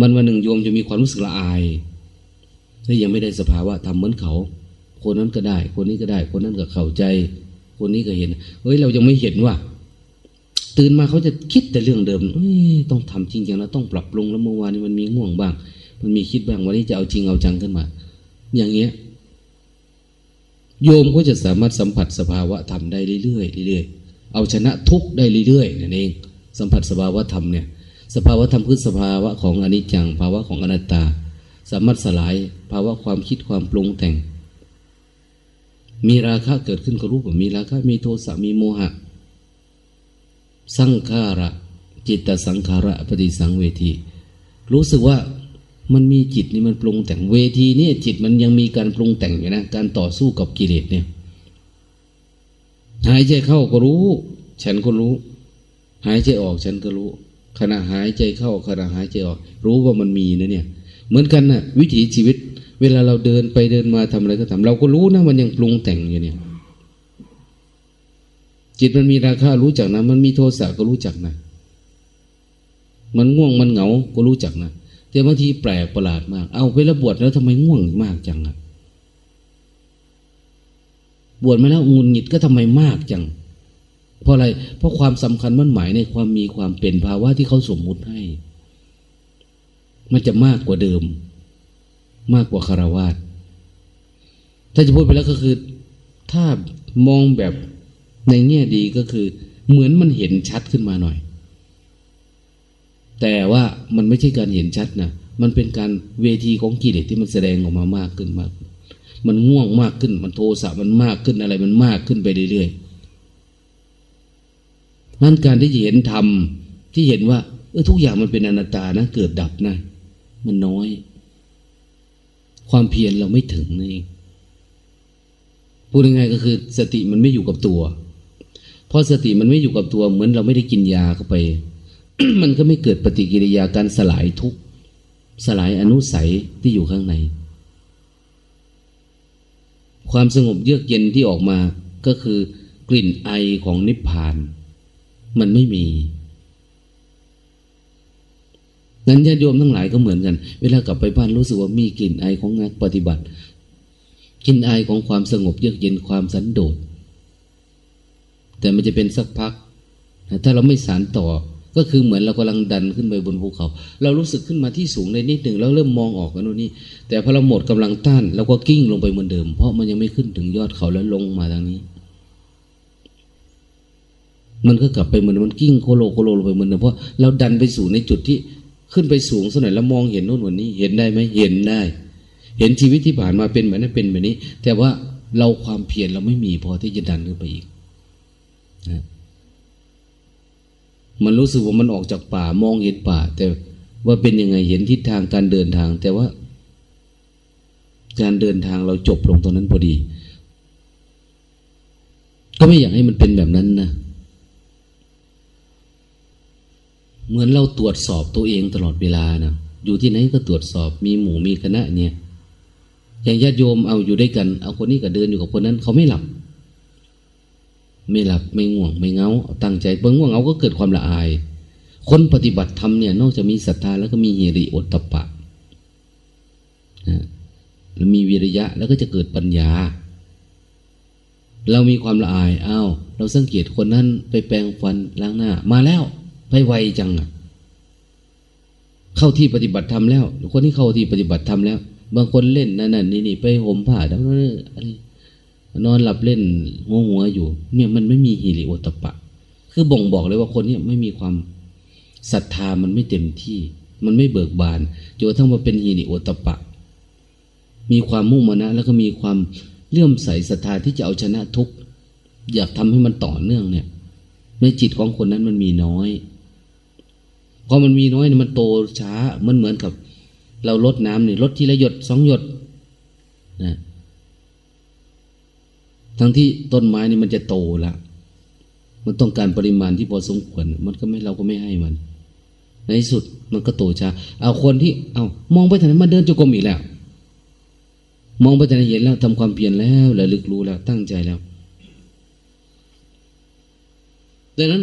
มันวันหนึ่งโยมจะมีความรู้สึกละอายถ้ายังไม่ได้สภาวะทำเหมือนเขา คนนั้นก็ได้ คนนี้ก็ได้ คนนั้นก็เข้าใจ คนนี้ก็เห็นเฮ้ยเรายังไม่เห็นว่า ตื่นมาเขาจะคิดแต่เรื่องเดิมต้องทำจริงจังแล้วต้องปรับปรุงแล้วเมื่อวานนี้มันมีง่วงบ้าง มันมีคิดบ้างวันนี้จะเอาจริงเอาจังขึ้นมา อย่างเงี้ยโยมก็จะสามารถสัมผัสสภาวะธรรมได้เรื่อยๆเรื่อยๆเอาชนะทุกได้เรื่อยๆนั่นเอง สัมผัสสภาวะธรรมเนี่ย สภาวะธรรมคือสภาวะของอนิจจัง ภาวะของอนัตตา สามารถสลายภาวะความคิดความปรุงแต่ง มีราคะเกิดขึ้นก็รู้ว่ามีราคะมีโทสะมีโมหะ สังขาระ จิตตสังขาระปฏิสังเวที รู้สึกว่ามันมีจิตนี่มันปรุงแต่งเวทีนี่จิตมันยังมีการปรุงแต่งอยู่นะการต่อสู้กับกิเลสเนี่ยหายใจเข้าก็รู้ ฉันก็รู้ หายใจออกฉันก็รู้ ขณะหายใจเข้าขณะหายใจออก รู้ว่ามันมีนะเนี่ย เหมือนกันนะวิถีชีวิต เวลาเราเดินไปเดินมาทำอะไรก็ทำเราก็รู้นะมันยังปรุงแต่งอยู่เนี่ย จิตมันมีราคารู้จักนะ มันมีโทสะก็รู้จักนะ มันง่วงมันเหงาก็รู้จักนะแต่บางทีแปลกประหลาดมาก เอาเวลาบวชแล้วทำไมง่วงมากจังอะบวชมาแล้วงุนหงิดก็ทำไมมากจัง เพราะอะไร เพราะความสำคัญมันหมายในความมีความเป็นภาวะที่เขาสมมุติให้ มันจะมากกว่าเดิม มากกว่าคารวาสถ้าจะพูดไปแล้วก็คือ ถ้ามองแบบในแง่ดีก็คือ เหมือนมันเห็นชัดขึ้นมาหน่อย แต่ว่ามันไม่ใช่การเห็นชัดนะมันเป็นการเวทีของกิเลสที่มันแสดงออกมามากขึ้นมาก มันง่วงมากขึ้น มันโทสะมันมากขึ้นอะไรมันมากขึ้นไปเรื่อยๆ นั้นการที่เห็นธรรมที่เห็นว่าเออทุกอย่างมันเป็นอนัตตานะเกิดดับนะ มันน้อย ความเพียรเราไม่ถึงนี่พูดยังไงก็คือ สติมันไม่อยู่กับตัวเพราะสติมันไม่อยู่กับตัวเหมือนเราไม่ได้กินยาเข้าไป มันก็ไม่เกิดปฏิกิริยาการสลายทุกสลายอนุสัยที่อยู่ข้างใน ความสงบเยือกเย็นที่ออกมาก็คือกลิ่นไอของนิพพาน มันไม่มี นั้นญาติโยมทั้งหลายก็เหมือนกัน เวลากลับไปบ้านรู้สึกว่ามีกลิ่นไอของงานปฏิบัติกลิ่นไอของความสงบเยือกเย็นความสันโดษ แต่มันจะเป็นสักพัก ถ้าเราไม่สารต่อ ก็คือเหมือนเรากำลังดันขึ้นไปบนภูเขา เรารู้สึกขึ้นมาที่สูงในนิดหนึ่งแล้วเริ่มมองออกกันโน่นนี่ แต่พอเราหมดกำลังต้านเราก็กิ้งลงไปเหมือนเดิม เพราะมันยังไม่ขึ้นถึงยอดเขาแล้วลงมาทางนี้ มันก็กลับไปเหมือนมันกิ้งโคโลโคโลลงไปเหมือนเดิมเพราะเราดันไปสู่ในจุดที่ขึ้นไปสูงสักหน่อยแล้วมองเห็นโน่นวันนี้เห็นได้ไหมเห็นได้ เห็นชีวิตที่ผ่านมาเป็นแบบนั้นเป็นแบบนี้ แต่ว่าเราความเพียรเราไม่มีพอที่จะดันขึ้นไปอีกนะมันรู้สึกว่ามันออกจากป่ามองเห็นป่า แต่ว่าเป็นยังไงเห็นทิศทางการเดินทาง แต่ว่า การเดินทางเราจบลงตรงนั้นพอดี ก็ไม่อยากให้มันเป็นแบบนั้นนะ เหมือนเราตรวจสอบตัวเองตลอดเวลานะอยู่ที่ไหนก็ตรวจสอบมีหมู่มีคณะเนี่ยอย่างญาติโยมเอาอยู่ด้วยกัน เอาคนนี้ก็เดินอยู่กับคนนั้นเขาไม่หลับ ไม่หลับไม่ง่วงไม่เงาตั้งใจเบิ่งง่วงเงาก็เกิดความละอาย คนปฏิบัติธรรมเนี่ย นอกจากมีศรัทธาแล้วก็มีเฮริโอตตปะนะแล้วมีวิริยะแล้วก็จะเกิดปัญญา เรามีความละอายอ้าวเราสังเกตคนนั้นไปแปลงฟันล้างหน้ามาแล้ว ไปไวจังอะเข้าที่ปฏิบัติธรรมแล้ว คนที่เข้าที่ปฏิบัติธรรมแล้ว บางคนเล่นนั่นนี่นี่ไปห่มผ้าดังนั้นนอนหลับเล่นหัวหัวอยู่ เนี่ยมันไม่มีฮิริโอตปะ คือบ่งบอกเลยว่าคนนี้ไม่มีความศรัทธามันไม่เต็มที่ มันไม่เบิกบานจนทั้งมาเป็นฮิริโอตปะ มีความมุ่งมานะ แล้วก็มีความเลื่อมใสศรัทธาที่จะเอาชนะทุกอยากทำให้มันต่อเนื่องเนี่ย ในจิตของคนนั้นมันมีน้อย พอมันมีน้อยเนี่ยมันโตช้ามันเหมือนกับ เราลดน้ำเนี่ยลดทีละหยดสองหยดนะทั้งที่ต้นไม้นี่มันจะโตละมันต้องการปริมาณที่พอสมควร มันก็ไม่เราก็ไม่ให้มัน ในที่สุดมันก็โตช้า เอาคนที่ เอามองไปทางนั้นมาเดินจงกรมอีกแล้ว มองไปทางนั้นเห็นแล้วทำความเพียรแล้วระลึกรู้แล้วตั้งใจแล้วดังนั้น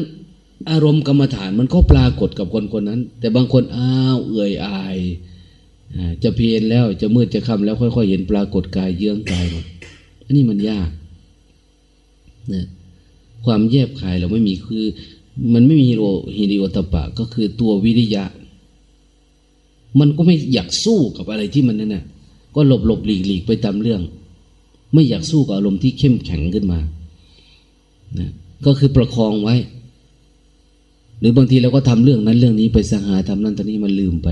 อารมณ์กรรมฐานมันก็ปรากฏกับคนคนนั้น แต่บางคนอ้าวเอื่อยอายจะเพียนแล้วจะมืดจะค่ำแล้ว ค่อย ๆ เห็นปรากฏกายเยื้องกายหมดอันนี้มันยากนะความแยบคายเราไม่มีคือ มันไม่มีฮิโรฮิริโอตปะ ก็คือตัววิริยะ มันก็ไม่อยากสู้กับอะไรที่มันนั่นน่ะก็หลบหลบหลีกหลีกไปตามเรื่อง ไม่อยากสู้กับอารมณ์ที่เข้มแข็งขึ้นมานะก็คือประคองไว้ หรือบางทีเราก็ทำเรื่องนั้นเรื่องนี้ไปสหาทำนั่นทำนี้มันลืมไป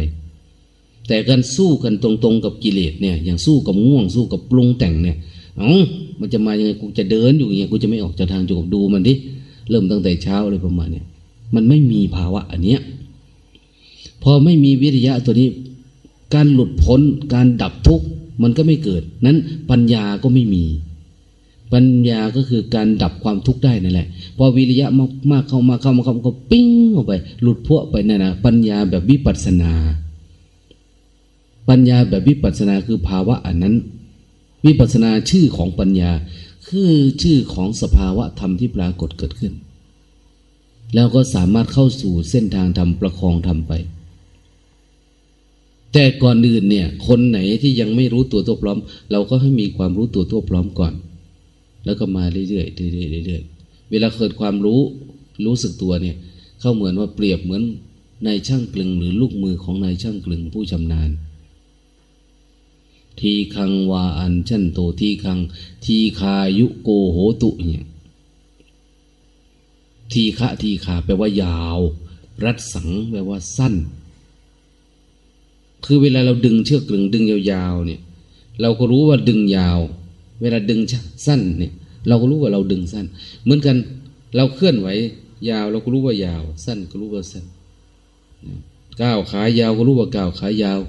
แต่การสู้กันตรงๆกับกิเลสเนี่ย อย่างสู้กับง่วงสู้กับปรุงแต่งเนี่ยอ๋อมันจะมายังไงกูจะเดินอยู่อย่างเงี้ยกูจะไม่ออกจากทางจงดูมันดิเริ่มตั้งแต่เช้าเลยประมาณเนี้ยมันไม่มีภาวะอันเนี้ยพอไม่มีวิริยะตัวนี้ การหลุดพ้นการดับทุกข์มันก็ไม่เกิด นั้นปัญญาก็ไม่มี ปัญญาก็คือการดับความทุกข์ได้นั่นแหละพอวิริยะมากมากเข้ามาเข้ามาเข้ามาก็ปิ้งออกไป หลุดพวกไปนั่นนะปัญญาแบบวิปัสนา ปัญญาแบบวิปัสนาคือภาวะอันนั้น วิปัสนาชื่อของปัญญา คือชื่อของสภาวะธรรมที่ปรากฏเกิดขึ้น แล้วก็สามารถเข้าสู่เส้นทางธรรมประคองธรรมไป แต่ก่อนอื่นเนี่ย คนไหนที่ยังไม่รู้ตัวตัวพร้อม เราก็ให้มีความรู้ตัวตัวพร้อมก่อน แล้วก็มาเรื่อยๆเรื่อยๆเรื่อยๆเวลาเกิดความรู้รู้สึกตัวเนี่ย เข้าเหมือนว่าเปรียบเหมือนนายช่างกลึงหรือลูกมือของนายช่างกลึงผู้ชำนาญ ทีคังวาอันชันโตทีคัง ทีคายุโกโหตุเนี่ยทีฆะทีขาแปลว่ายาว รัดสังแปลว่าสั้น คือเวลาเราดึงเชือกกลึงดึงยาวๆเนี่ย เราก็รู้ว่าดึงยาว เวลาดึงสั้นเนี่ย เราก็รู้ว่าเราดึงสั้น เหมือนกันเราเคลื่อนไหวยาว เราก็รู้ว่ายาว สั้นก็รู้ว่าสั้นก้าวขายาวก็รู้ว่าก้าวขายาว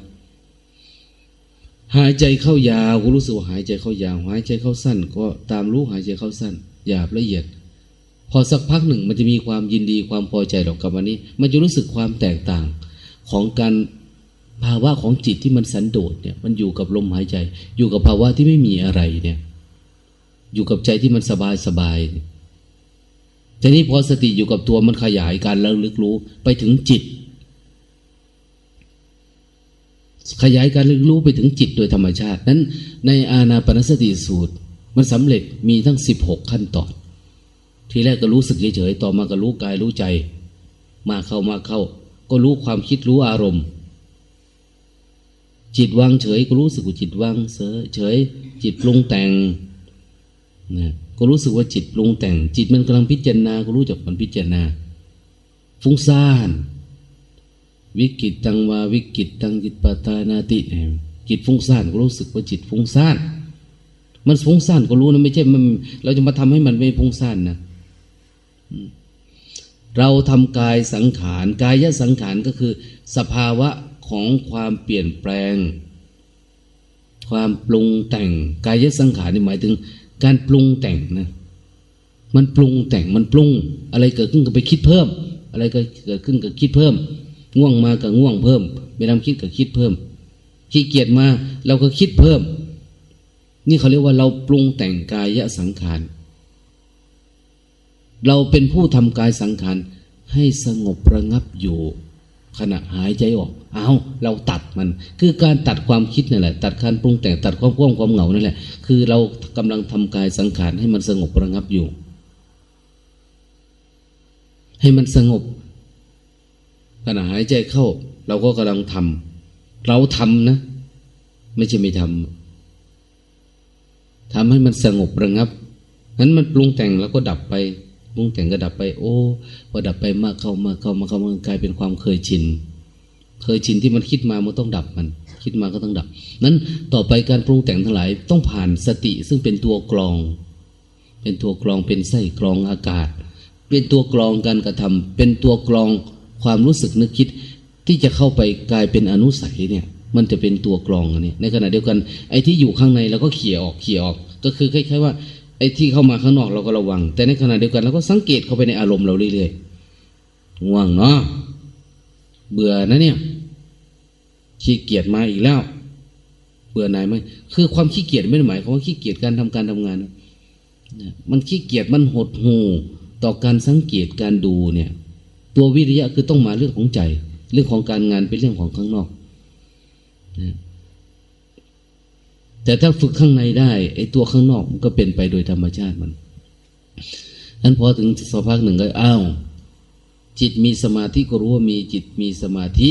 หายใจเข้ายาวก็รู้สึกว่าหายใจเข้ายาว หายใจเข้าสั้น ก็ตามรู้หายใจเข้าสั้นหยาบละเอียด พอสักพักหนึ่งมันจะมีความยินดีความพอใจหรอกกับวันนี้ มันจะรู้สึกความแตกต่างของการ ภาวะของจิตที่มันสันโดษเนี่ย มันอยู่กับลมหายใจ อยู่กับภาวะที่ไม่มีอะไรเนี่ย อยู่กับใจที่มันสบายสบายทีนี้พอสติอยู่กับตัวมันขยายการระลึกรู้ไปถึงจิต ขยายการระลึกรู้ไปถึงจิตโดยธรรมชาติ นั้น ในอาณาปณสติสูตร มันสำเร็จมีทั้งสิบหกขั้นตอน ทีแรกก็รู้สึกเฉยๆต่อมาก็รู้กายรู้ใจ มาเข้ามาเข้า ก็รู้ความคิดรู้อารมณ์ จิตวางเฉยก็รู้สึกว่าจิตวางเฉย จิตปรุงแต่งนะก็รู้สึกว่าจิตปรุงแต่ง จิตมันกำลังพิจารณาก็รู้จักมันพิจารณา ฟุ้งซ่าน วิกิตตังวาวิกิตตังจิตปตานาติจิตฟุ้งซ่านก็รู้สึกว่าจิตฟุ้งซ่าน มันฟุ้งซ่านก็รู้นะไม่ใช่มันเราจะมาทำให้มันไม่ฟุ้งซ่านนะเราทำกายสังขารกายสังขารก็คือ สภาวะ ของความเปลี่ยนแปลง ความปรุงแต่งกายสังขารนี่หมายถึง การปรุงแต่งนะมันปรุงแต่งมันปรุง อะไรเกิดขึ้นก็ไปคิดเพิ่ม อะไรก็เกิดขึ้นก็คิดเพิ่ม ง่วงมาก็ง่วงเพิ่มไม่ทำคิดก็คิดเพิ่มขี้เกียจมาเราก็คิดเพิ่ม นี่เขาเรียกว่าเราปรุงแต่งกายสังขารเราเป็นผู้ทำกายสังขารให้สงบระงับอยู่ ขณะหายใจออก เอาเราตัดมัน คือการตัดความคิดนั่นแหละ ตัดการปรุงแต่งตัดความว่วงความเหงานั่นแหละ คือเรากำลังทำกายสังขารให้มันสงบระงับอยู่ ให้มันสงบ ขณะหายใจเข้า เราก็กำลังทำเราทำนะ ไม่ใช่ไม่ทำทำให้มันสงบระงับนั้นมันปรุงแต่งแล้วก็ดับไป ปรุงแต่งก็ดับไป โอ้พอดับไปมากเข้ามากเข้ามาเข้ามันกลายเป็นความเคยชิน เคยชินที่มันคิดมามันต้องดับมัน คิดมาก็ต้องดับ นั้นต่อไปการปรุงแต่งทั้งหลายต้องผ่านสติซึ่งเป็นตัวกรอง เป็นตัวกรองเป็นไส้กรองอากาศ เป็นตัวกรองการกระทำเป็นตัวกรองความรู้สึกนึกคิดที่จะเข้าไปกลายเป็นอนุสัยเนี่ยมันจะเป็นตัวกรองอันนี้ในขณะเดียวกันไอ้ที่อยู่ข้างในเราก็เขี่ยออกเขี่ยออก ก็คือคล้ายๆว่า ไอ้ที่เข้ามาข้างนอกเราก็ระวัง แต่ในขณะเดียวกันเราก็สังเกตเข้าไปในอารมณ์เราเรื่อยๆง่วงเนาะเบื่อนะเนี่ย ขี้เกียจมาอีกแล้ว เบื่อไหนไหมคือความขี้เกียจไม่ได้หมายความว่าขี้เกียจการทำการทำงานนะมันขี้เกียจมันหดหูต่อการสังเกตการดูเนี่ย ตัววิริยะคือต้องมาเรื่องของใจ เรื่องของการงานเป็นเรื่องของข้างนอกนะ แต่ถ้าฝึกข้างในได้ไอ้ตัวข้างนอกมันก็เป็นไปโดยธรรมชาติมันนั้นพอถึงสักพักหนึ่งก็อ้าวจิตมีสมาธิก็รู้ว่ามีจิตมีสมาธิ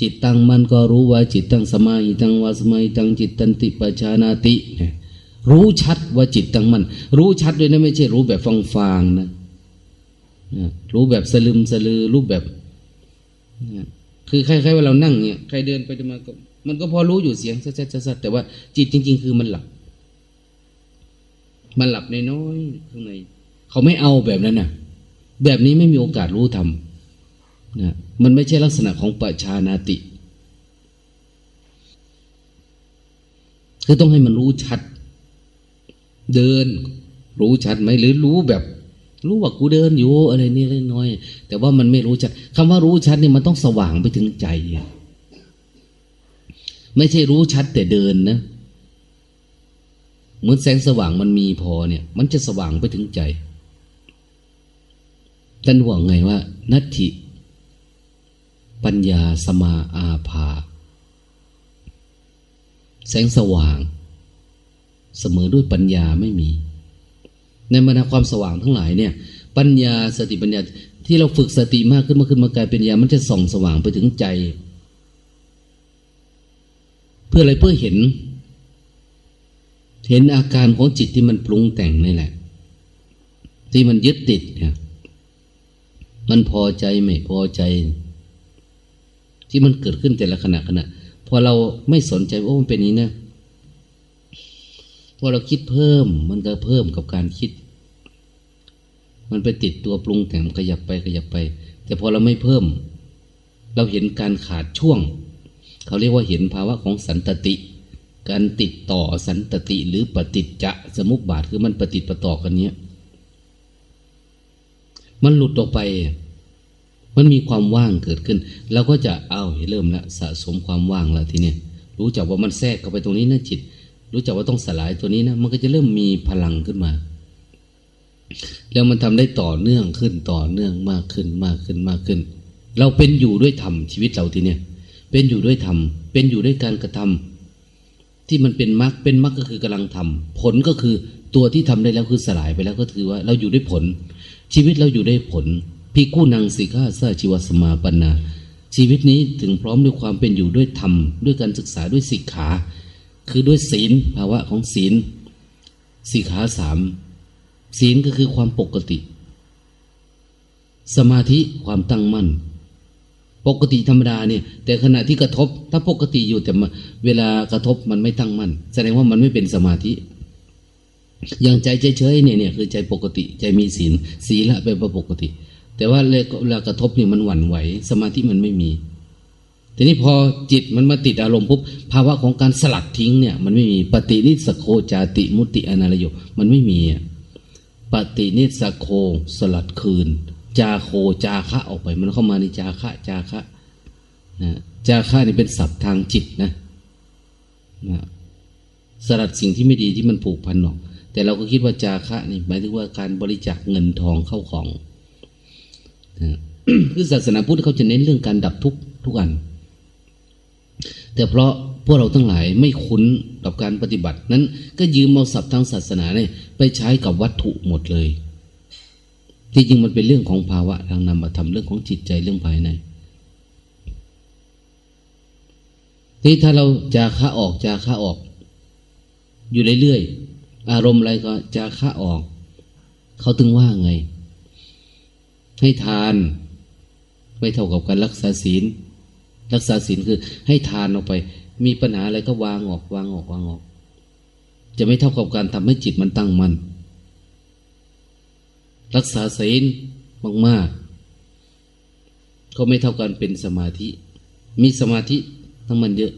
จิตตั้งมันก็รู้ว่าจิตตั้งสมาหิตั้งวาสมาหิตั้งจิตตันติปชานาติรู้ชัดว่าจิตตั้งมัน รู้ชัดด้วยนะไม่ใช่รู้แบบฟังฟางนะรู้แบบสลึมสลือ รู้แบบ คือใครๆว่าเรานั่งเนี่ยใครเดินไปจะมาก็มันก็พอรู้อยู่เสียงซัดๆแต่ว่าจิตจริง ๆ คือมันหลับ มันหลับในน้อยข้างในเขาไม่เอาแบบนั้นน่ะ แบบนี้ไม่มีโอกาสรู้ทำนะมันไม่ใช่ลักษณะของปัจชานาติ คือต้องให้มันรู้ชัด เดิน รู้ชัดไหมหรือรู้แบบ รู้ว่ากูเดินอยู่อะไรนี่เล็กน้อย แต่ว่ามันไม่รู้ชัดคำว่ารู้ชัดนี่มันต้องสว่างไปถึงใจ ไม่ใช่รู้ชัดแต่เดินนะเหมือนแสงสว่างมันมีพอเนี่ย มันจะสว่างไปถึงใจท่านห่วงไงว่า นัตถิ ปัญญาสมาอาภา แสงสว่าง เสมอด้วยปัญญาไม่มี ในบรรดาความสว่างทั้งหลายเนี่ย ปัญญาสติปัญญาที่เราฝึกสติมากขึ้นมาขึ้นมากลายเป็นญามันจะส่องสว่างไปถึงใจ เพื่ออะไรเพื่อเห็น เห็นอาการของจิตที่มันปรุงแต่งนี่แหละ ที่มันยึดติดเนี่ยมันพอใจไม่พอใจ ที่มันเกิดขึ้นแต่ละขณะขณะพอเราไม่สนใจว่ามันเป็นนี้นะพอเราคิดเพิ่มมันก็เพิ่มกับการคิด มันไปติดตัวปรุงแต่งขยับไปขยับไป แต่พอเราไม่เพิ่ม เราเห็นการขาดช่วง เขาเรียกว่าเห็นภาวะของสันตติ การติดต่อสันตติหรือปฏิจจะสมุปบาทคือมันปฏิติประต่อกันเนี้ยมันหลุดออกไป มันมีความว่างเกิดขึ้น เราก็จะเอาเริ่มละสะสมความว่างแล้วทีเนี้ยรู้จักว่ามันแทรกเข้าไปตรงนี้นะจิต รู้จักว่าต้องสลายตัวนี้นะ มันก็จะเริ่มมีพลังขึ้นมา แล้วมันทำได้ต่อเนื่องขึ้นต่อเนื่องมากขึ้นมากขึ้นมากขึ้น เราเป็นอยู่ด้วยธรรมชีวิตเราทีเนี้ยเป็นอยู่ด้วยธรรมเป็นอยู่ด้วยการกระทำที่มันเป็นมรรคเป็นมรรคก็คือกำลังทำผลก็คือตัวที่ทำได้แล้วคือสลายไปแล้วก็ถือว่า เราอยู่ด้วยผล ชีวิตเราอยู่ด้วยผลพิกู้นางสิกาซาชีวสมาปนา ชีวิตนี้ถึงพร้อมด้วยความเป็นอยู่ด้วยธรรม ด้วยการศึกษาด้วยสิกขา คือด้วยศีลภาวะของศีลสิกขาสาม ศีลก็คือความปกติ สมาธิความตั้งมั่น ปกติธรรมดาเนี่ย แต่ขณะที่กระทบ ถ้าปกติอยู่แต่เวลากระทบมันไม่ตั้งมั่น แสดงว่ามันไม่เป็นสมาธิ อย่างใจเฉยๆเนี่ยเนี่ยคือใจปกติ ใจมีศีลศีละเป็นปกติ แต่ว่าเวลากระทบเนี่ยมันหวั่นไหว สมาธิมันไม่มีทีนี้พอจิตมันมาติดอารมณ์ปุ๊บภาวะของการสลัดทิ้งเนี่ย มันไม่มีปฏินิสสัคโคจาติมุตติอนาลโยมันไม่มี ปฏินิสสัคโคสลัดคืน จาโคจาคะออกไป มันเข้ามาในจาคะ จาคะนะจาคะนี่เป็นศัพท์ทางจิตนะนะสลัดสิ่งที่ไม่ดีที่มันผูกพันออก แต่เราก็คิดว่าจาคะนี่หมายถึงว่าการบริจาคเงินทองเข้าของนะคือศาสนาพุทธเขาจะเน้นเรื่องการดับทุกทุกอัน แต่เพราะ พวกเราทั้งหลายไม่คุ้นกับการปฏิบัติ นั้นก็ยืมเอาศัพท์ทางศาสนาเนี่ยไปใช้กับวัตถุหมดเลย ที่จริงมันเป็นเรื่องของภาวะทางนามธรรมเรื่องของจิตใจเรื่องภายในที่ถ้าเราจาคะออกจาคะออก อยู่เรื่อยๆอารมณ์อะไรก็จะฆ่าออก เขาถึงว่าไง ให้ทานไม่เท่ากับการรักษาศีล รักษาศีลคือให้ทานออกไป มีปัญหาอะไรก็วางออกวางออกวางออก จะไม่เท่ากับการทำให้จิตมันตั้งมัน่นรักษาศีลมากๆ ก็ไม่เท่ากันเป็นสมาธิ มีสมาธิทั้งมันเยอะ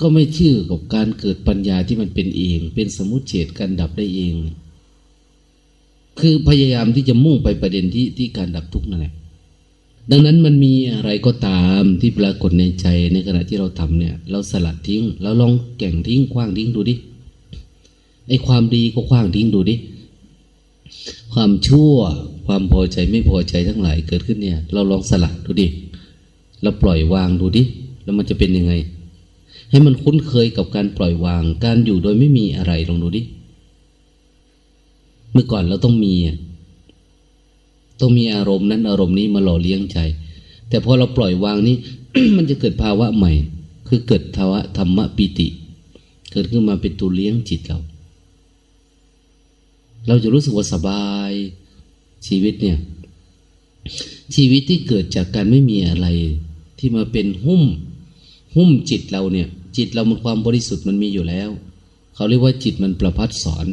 ก็ไม่ชื่อกับการเกิดปัญญาที่มันเป็นเอง เป็นสมุติเฉดการดับได้เอง คือพยายามที่จะมุ่งไปประเด็นที่ที่การดับทุกข์นั่นแหละ ดังนั้นมันมีอะไรก็ตามที่ปรากฏในใจในขณะที่เราทำเนี่ย เราสลัดทิ้งเราลองแก่งทิ้งคว้างทิ้งดูดิไอ้ความดีก็คว้างทิ้งดูดิ ความชั่วความพอใจไม่พอใจทั้งหลายเกิดขึ้นเนี่ย เราลองสลัดดูดิเราปล่อยวางดูดิ แล้วมันจะเป็นยังไง ให้มันคุ้นเคยกับการปล่อยวาง การอยู่โดยไม่มีอะไรลองดูดิ เมื่อก่อนเราต้องมี ต้องมีอารมณ์นั้นอารมณ์นี้มาหล่อเลี้ยงใจ แต่พอเราปล่อยวางนี้ มันจะเกิดภาวะใหม่ คือเกิดภาวะธรรมปิติ เกิดขึ้นมาเป็นตัวเลี้ยงจิตเรา เราจะรู้สึกว่าสบายชีวิตเนี่ย ชีวิตที่เกิดจากการไม่มีอะไร ที่มาเป็นหุ้ม หุ้มจิตเราเนี่ย จิตเรามันความบริสุทธิ์มันมีอยู่แล้ว เขาเรียกว่าจิตมันประพัดสอน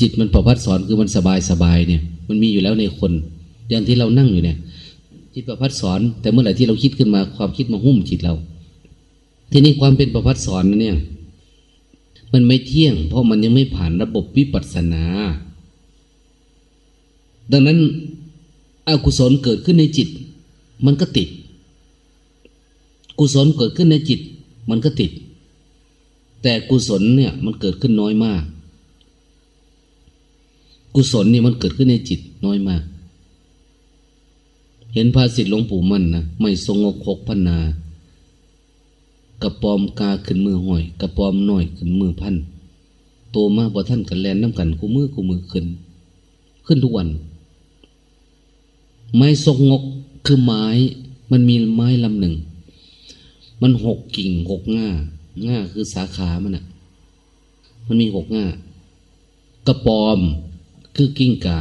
จิตมันประพัดสอนคือมันสบายสบายเนี่ย มันมีอยู่แล้วในคน อย่างที่เรานั่งอยู่เนี่ย จิตประพัดสอน แต่เมื่อไหร่ที่เราคิดขึ้นมาความคิดมาหุ้มจิตเรา ทีนี้ความเป็นประพัดสอนเนี่ย มันไม่เที่ยง เพราะมันยังไม่ผ่านระบบวิปัสสนา ดังนั้นอกุศลเกิดขึ้นในจิต มันก็ติด กุศลเกิดขึ้นในจิต มันก็ติด แต่กุศลเนี่ยมันเกิดขึ้นน้อยมาก กุศลเนี่ยมันเกิดขึ้นในจิตน้อยมาก เห็นภาษิตหลวงปู่มั่นนะไม่ทรงอกหกพันนากระปอมกาขึ้นมือห้อยกระปอมหน้อยขึ้นมือพันโตมากกว่าท่านกันแลนน้ำกันกูมือกูมือขึ้น ขึ้นทุกวัน ไม้ทรงงกคือไม้ มันมีไม้ลำหนึ่ง มันหกกิ่งหกง่าง่าคือสาขามันอะ่ะมันมีหกง่ากระปอม คือกิ้งกา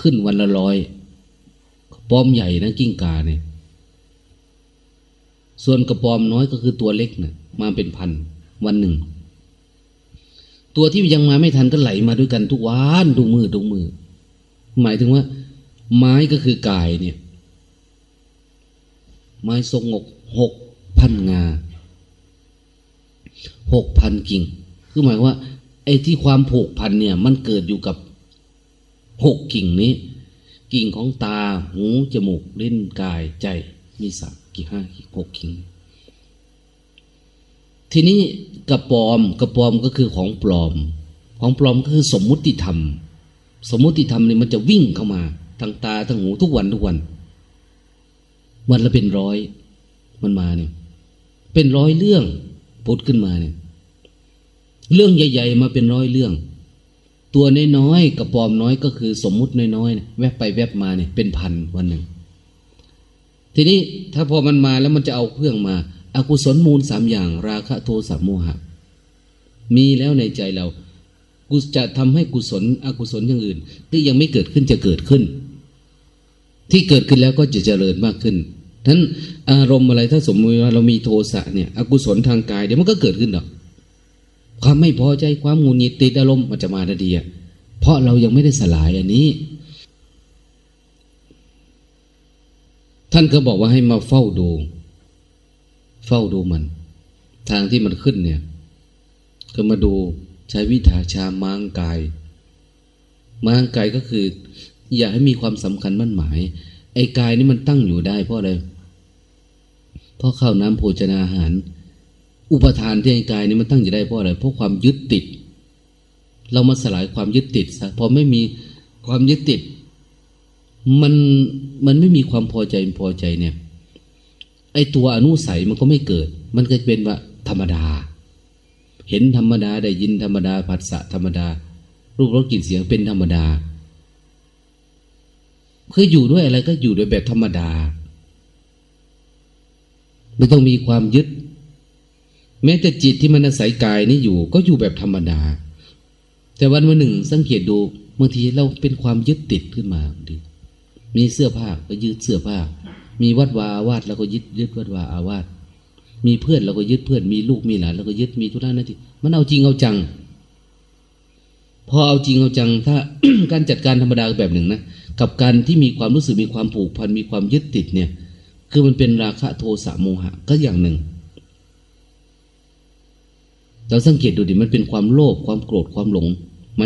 ขึ้นวันละร้อยปอมใหญ่นะกิ้งกาเนี่ย ส่วนกระปอมน้อยก็คือตัวเล็กนะ่ะ มาเป็นพันวันหนึ่ง ตัวที่ยังมาไม่ทันก็ไหลมาด้วยกันทุกวันทุกมือทุกมือ หมายถึงว่า ไม้ก็คือกายเนี่ย ไม้ทรงงกหกพันงาหกพันกิ่ง คือหมายว่า ไอ้ที่ความผูกพันเนี่ย มันเกิดอยู่กับหกกิ่งนี้ กิ่งของตาหูจมูกลิ้นกายใจมีสักกี่ห้ากี่หกกิ่ง ทีนี้กระปอมกระปอมก็คือของปลอม ของปลอมก็คือสมมุติธรรม สมมุติธรรมนี่มันจะวิ่งเข้ามาทางตาทางหูทุกวันทุกวัน วันละเป็นร้อย มันมาเนี่ย เป็นร้อยเรื่องพุดขึ้นมาเนี่ย เรื่องใหญ่ ๆ มาเป็นร้อยเรื่อง ตัวน้อยๆกระปอมน้อยก็คือสมมุติน้อยๆแวบไปแวบมาเนี่ยเป็นพันวันหนึ่ง ทีนี้ถ้าพอมันมาแล้วมันจะเอาเครื่องมาอากุศลมูลสามอย่าง ราคะโทสะโมหะ มีแล้วในใจเรากูจะทำให้กุศล อกุศลอย่างอื่น ที่ยังไม่เกิดขึ้นจะเกิดขึ้น ที่เกิดขึ้นแล้วก็จะเจริญมากขึ้นนั้นอารมณ์อะไรถ้าสมมติว่าเรามีโทสะเนี่ย อกุศลทางกายเดี๋ยวมันก็เกิดขึ้นหรอก ความไม่พอใจความงุนงิดติดอารมณ์มันจะมาทันทีอะเพราะเรายังไม่ได้สลายอันนี้ ท่านก็บอกว่าให้มาเฝ้าดู เฝ้าดูมัน ทางที่มันขึ้นเนี่ย ก็มาดูใช้วิถาชามางกาย มางกายก็คือ อย่าให้มีความสำคัญมั่นหมาย ไอ้กายนี่มันตั้งอยู่ได้เพราะอะไรเพราะข้าวน้ำโภชนาอาหาร อุปทานที่ไอ้กายนี่มันตั้งอยู่ได้เพราะอะไรเพราะความยึดติด เรามาสลายความยึดติดซะพอไม่มีความยึดติด มันมันไม่มีความพอใจพอใจเนี่ย ไอ้ตัวอนุสัยมันก็ไม่เกิด มันก็เป็นว่าธรรมดา เห็นธรรมดาได้ยินธรรมดาผัสสะธรรมดา รูปรสกลิ่นเสียงเป็นธรรมดาคืออยู่ด้วยอะไรก็อยู่ด้วยแบบธรรมดา ไม่ต้องมีความยึด แม้แต่จิตที่มันอาศัยกายนี้อยู่ ก็อยู่แบบธรรมดา แต่วันวันหนึ่ง สังเกตดูบางทีเราเป็นความยึดติดขึ้นมาดีมีเสื้อผ้าก็ยึดเสื้อผ้า มีวัดวาอาวาสเราก็ยึดยึดวัดวาอาวาสมีเพื่อนเราก็ยึดเพื่อน มีลูกมีหลานเราก็ยึดมีทุกท่านนาทีมันเอาจริงเอาจัง พอเอาจริงเอาจัง ถ้าการจัดการธรรมดาแบบหนึ่งนะกับการที่มีความรู้สึกมีความผูกพันมีความยึดติดเนี่ย คือมันเป็นราคะโทสะโมหะก็อย่างหนึ่ง เราสังเกตดูดิมันเป็นความโลภความโกรธความหลงไหม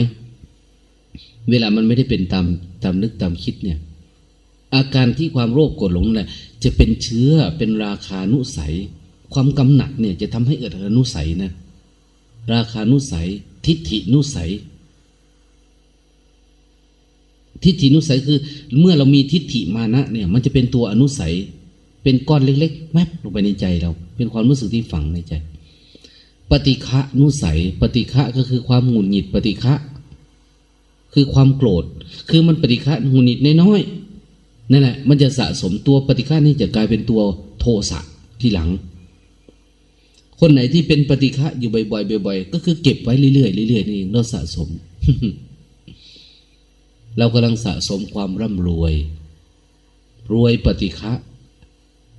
เวลามันไม่ได้เป็นตามตามนึกตามคิดเนี่ย อาการที่ความโลภโกรธหลงเนี่ยจะเป็นเชื้อเป็นราคานุสัย ความกำหนัดเนี่ยจะทำให้เกิดอนุสัยนะ ราคานุสัย ทิฏฐินุสัย ทิฏฐินุสัยคือ เมื่อเรามีทิฏฐิมานะเนี่ย มันจะเป็นตัวอนุสัย เป็นก้อนเล็กๆแวบลงไปในใจเรา เป็นความรู้สึกที่ฝังในใจ ปฏิฆะนุสัย ปฏิฆะก็คือความหงุดหงิดปฏิฆะคือความโกรธ คือมันปฏิฆะหงุดหงิดน้อยๆนั่นแหละมันจะสะสมตัวปฏิฆะนี่จะกลายเป็นตัวโทสะที่หลัง คนไหนที่เป็นปฏิฆะอยู่บ่อยๆบ่อยๆก็คือเก็บไว้เรื่อยๆเรื่อยๆนี่เองเราสะสม เรากำลังสะสมความร่ำรวย รวยปฏิฆะ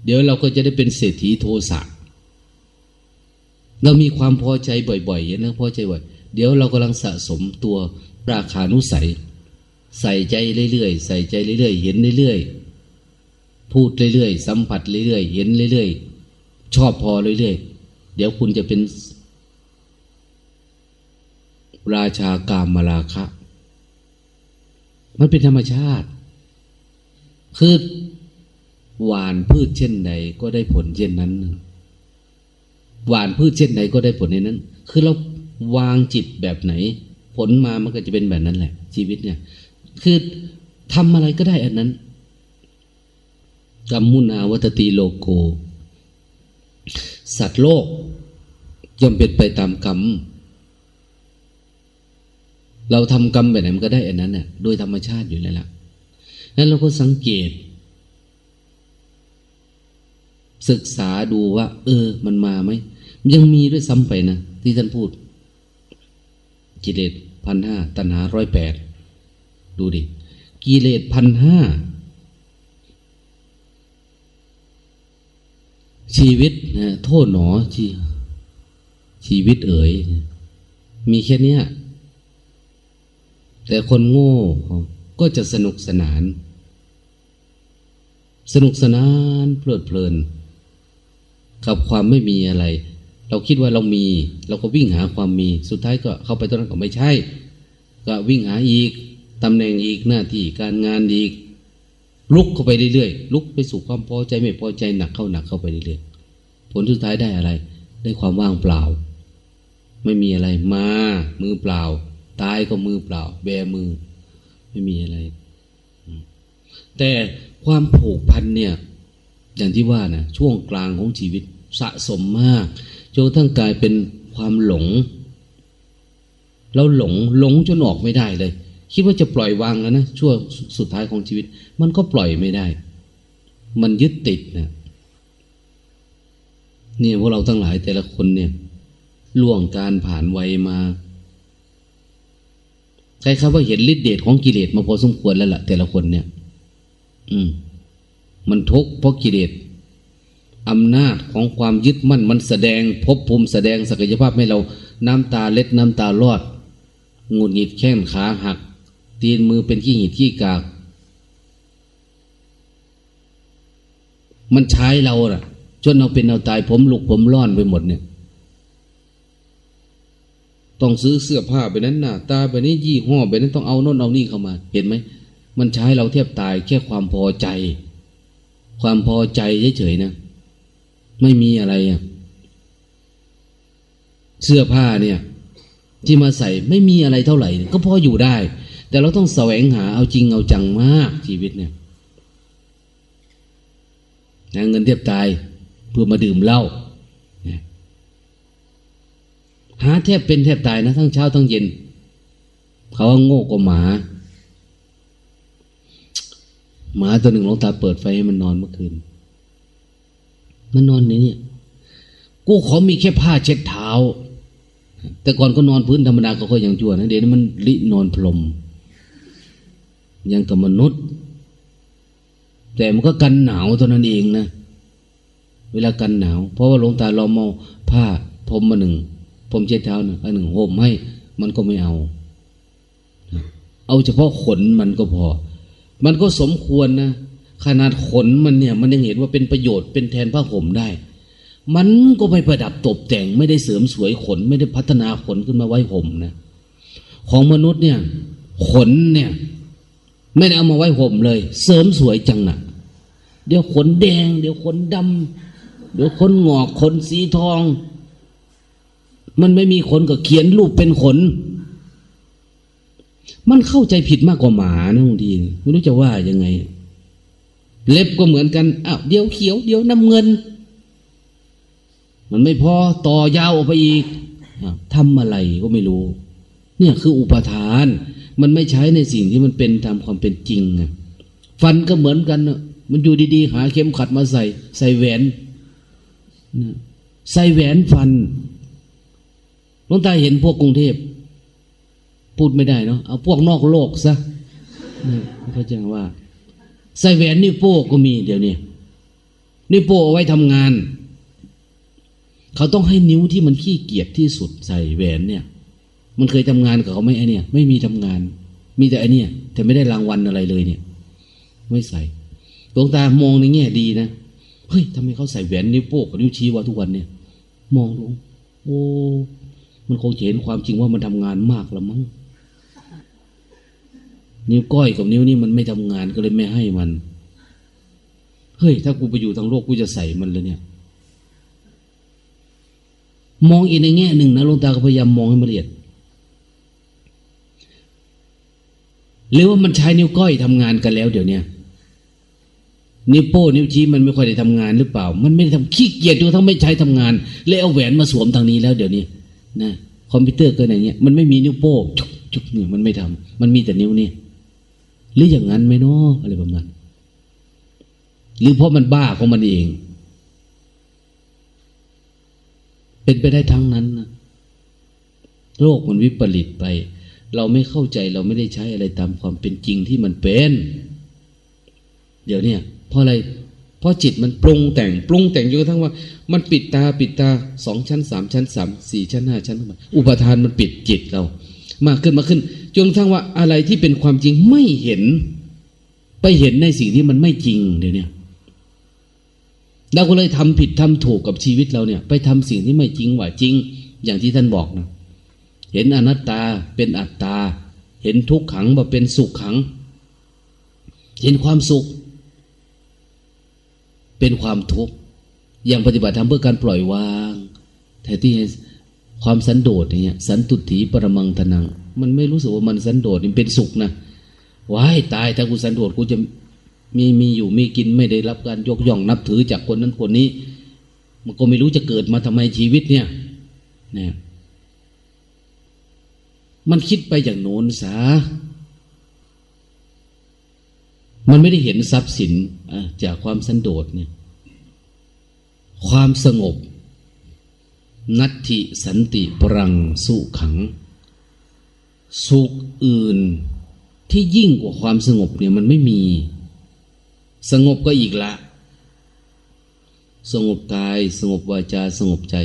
เดี๋ยวเราก็จะได้เป็นเศรษฐีโทสะ เรามีความพอใจบ่อยๆอย่างนั้นพอใจบ่อย เดี๋ยวเรากำลังสะสมตัวราคานุสัย ใส่ใจเรื่อยๆ ใส่ใจเรื่อยๆ เห็นเรื่อยๆ พูดเรื่อยๆ สัมผัสเรื่อยๆ เห็นเรื่อยๆ ชอบพอเรื่อยๆ เดี๋ยวคุณจะเป็น ราชากามมาราคะ มันเป็นธรรมชาติ คือหวานพืชเช่นใดก็ได้ผลเช่นนั้น หวานพืชเช่นใดก็ได้ผลในนั้น คือเราวางจิตแบบไหน ผลมามันก็จะเป็นแบบนั้นแหละ ชีวิตเนี่ย คือทำอะไรก็ได้อันนั้นกัมมุนาวัตติโลโก สัตว์โลกย่อมเป็นไปตามกรรม เราทำกรรมแบบไหนมันก็ได้อันนั้นน่ะโดยธรรมชาติอยู่แล้วล่ะนั้นเราก็สังเกต ศึกษาดูว่า เออ มันมาไหม ยังมีด้วยซ้ำไปนะ ที่ท่านพูด กิเลสพันห้าตัณหาร้อยแปดดูดิ กิเลสพันห้าชีวิตนะโทษหนอชีชีวิตเอ๋ย มีแค่นี้แต่คนโง่ก็จะสนุกสนาน สนุกสนานเพลิดเพลิน กับความไม่มีอะไร เราคิดว่าเรามี เราก็วิ่งหาความมี สุดท้ายก็เข้าไปตรงนั้นก็ไม่ใช่ ก็วิ่งหาอีกตำแหน่งอีกหน้าที่การงานอีก ลุกเข้าไปเรื่อยๆลุกไปสู่ความพอใจไม่พอใจหนักเข้าหนักเข้าไปเรื่อยๆผลสุดท้ายได้อะไร ได้ความว่างเปล่า ไม่มีอะไรมามือเปล่า ตายก็มือเปล่า แบมือ ไม่มีอะไร แต่ความผูกพันเนี่ย อย่างที่ว่านะช่วงกลางของชีวิตสะสมมาก จนทั้งกลายเป็นความหลง เราหลงหลงจนออกไม่ได้เลย คิดว่าจะปล่อยวางแล้วนะช่วงสุดท้ายของชีวิต มันก็ปล่อยไม่ได้ มันยึดติดนะเนี่ยพวกเราทั้งหลายแต่ละคนเนี่ยล่วงการผ่านวัยมาใครครับว่าเห็นฤทธิเดชของกิเลสมาพอสมควรแล้วล่ะ แต่ละคนเนี่ย อืม มันทุกข์เพราะกิเลส อำนาจของความยึดมั่นมันแสดงพบภูมิแสดงศักยภาพให้เราน้ำตาเล็ดน้ำตาลอดงุดหงิดแข้งขาหัก ตีนมือเป็นขี้หิดขี้กาก มันใช้เราอะจนเราเป็นเราตายผมหลุกผมร่อนไปหมดเนี่ย ต้องซื้อเสื้อผ้าไปนั้นหน้าตาไปนี้ยี่ห้อไปนั้นต้องเอาโน่นเอานี่เข้ามา เห็นไหม มันใช้เราเทียบตายแค่ความพอใจ ความพอใจเฉยๆนะ ไม่มีอะไรอะเสื้อผ้าเนี่ย ที่มาใส่ไม่มีอะไรเท่าไหร่ ก็พออยู่ได้ แต่เราต้องแสวงหาเอาจริงเอาจังมากชีวิตเนี่ยนะเงินเทียบตายเพื่อมาดื่มเหล้าหาแทบเป็นแทบตายนะทั้งเช้าทั้งเย็น เขาว่าโง่กว่าหมา หมาตัวหนึ่งลงตาเปิดไฟให้มันนอนเมื่อคืน มันนอนนี่เนี่ยกูขอมีแค่ผ้าเช็ดเท้า แต่ก่อนก็นอนพื้นธรรมดาก็ค่อยยังชั่วนะเดี๋ยวนี้มันลินอนพรมยังกับมนุษย์ แต่มันก็กันหนาวเท่านั้นเองนะเวลากันหนาว เพราะว่าหลวงตาเราเมาผ้าพรมมาหนึ่งพรมเช็ดเท้าหนึ่งอันหนึ่งห่มให้ มันก็ไม่เอา เอาเฉพาะขนมันก็พอ มันก็สมควรนะ ขนาดขนมันเนี่ย มันยังเห็นว่าเป็นประโยชน์เป็นแทนผ้าห่มได้ มันก็ไม่ประดับตกแต่งไม่ได้เสริมสวยขนไม่ได้พัฒนาขนขึ้นมาไว้ห่มนะของมนุษย์เนี่ย ขนเนี่ย ไม่ได้เอามาไว้ห่มเลย เสริมสวยจังนะเดี๋ยวขนแดง เดี๋ยวขนดำเดี๋ยวขนงอกขนสีทอง มันไม่มีขนก็เขียนรูปเป็นขน มันเข้าใจผิดมากกว่าหมานะบางทีไม่รู้จะว่ายังไง เล็บก็เหมือนกันอ้าวเดี๋ยวเขียว เดี๋ยวน้ำเงิน มันไม่พอต่อยาวออกไปอีกทำอะไรก็ไม่รู้ เนี่ยคืออุปทาน มันไม่ใช้ในสิ่งที่มันเป็นตามความเป็นจริงฟันก็เหมือนกันมันอยู่ดีๆ หาเข็มขัดมาใส่ ใส่แหวนใส่แหวนฟันหลวงตาเห็นพวกกรุงเทพ พูดไม่ได้เนาะเอาพวกนอกโลกซะเขาจะว่า ใส่แหวนนิ้วโป้ก็มีเดี๋ยวนี้นิ้วโป้เอาไว้ทำงาน เขาต้องให้นิ้วที่มันขี้เกียจที่สุดใส่แหวนเนี่ย มันเคยทำงานกับเขาไหมไอเนี่ย ไม่มีทำงาน มีแต่ไอเนี่ย แต่ไม่ได้รางวัลอะไรเลยเนี่ย ไม่ใส่ดวงตามองในแง่ดีนะเฮ้ยทำไมเขาใส่แหวนนิ้วโป้กับนิ้วชี้วะทุกวันเนี่ย มองดูโอ้มันคงเห็นความจริงว่ามันทำงานมากละมั้ง นิ้วก้อยกับนิ้วนี่มันไม่ทำงานก็เลยไม่ให้มัน เฮ้ย ถ้ากูไปอยู่ทางโลกกูจะใส่มันเลยเนี่ย มองอีกในแง่หนึ่งนะลงตาก็พยายามมองให้ละเอียดหรือว่ามันใช้นิ้วก้อยทำงานกันแล้วเดี๋ยวนี้นิ้วโป้นิ้วชี้มันไม่ค่อยได้ทำงานหรือเปล่า มันไม่ได้ทำขี้เกียจจนทั้งไม่ใช้ทำงานเลยเอาแหวนมาสวมทางนี้แล้วเดี๋ยวนี้นะคอมพิวเตอร์ก็อย่างเงี้ยมันไม่มีนิ้วโป้จุกจุกเนี่ยมันไม่ทำมันมีแต่นิ้วนี่ หรืออย่างนั้นไหมเนาะอะไรประมาณหรือเพราะมันบ้าของมันเอง เป็นไปได้ทั้งนั้นนะโลกมันวิปริตไป เราไม่เข้าใจเราไม่ได้ใช้อะไรตามความเป็นจริงที่มันเป็น เดี๋ยวนี้เพราะอะไรเพราะจิตมันปรุงแต่งปรุงแต่งจนกระทั่งว่า มันปิดตาปิดตาสองชั้นสามชั้นสามสี่ชั้นห้าชั้นอุปทานมันปิดจิตเรา มากขึ้นมาขึ้น จนกระทั่งว่าอะไรที่เป็นความจริงไม่เห็น ไปเห็นในสิ่งที่มันไม่จริงเดี๋ยวนี้เราก็เลยทำผิดทำถูกกับชีวิตเราเนี่ย ไปทำสิ่งที่ไม่จริงว่าจริง อย่างที่ท่านบอกนะเห็นอนัตตาเป็นอัตตา เห็นทุกขังว่าเป็นสุขขัง เห็นความสุข เป็นความทุกข์อย่างปฏิบัติธรรมเพื่อการปล่อยวางแท้ที่ ความสันโดษเนี่ยสันตุถีปรมังทนัง มันไม่รู้สึกว่ามันสันโดษมันเป็นสุขนะว้ายตายถ้ากูสันโดษกูจะมีมีอยู่มีกินไม่ได้รับการยกย่องนับถือจากคนนั้นคนนี้ มันก็ไม่รู้จะเกิดมาทำไมชีวิตเนี่ยเนี่ยมันคิดไปอย่างโน้นสา มันไม่ได้เห็นทรัพย์สินจากความสันโดษเนี่ย ความสงบ นัตถิสันติปรังสุขัง สุขอื่นที่ยิ่งกว่าความสงบเนี่ยมันไม่มี สงบก็อีกละ สงบกาย สงบวาจา สงบใจ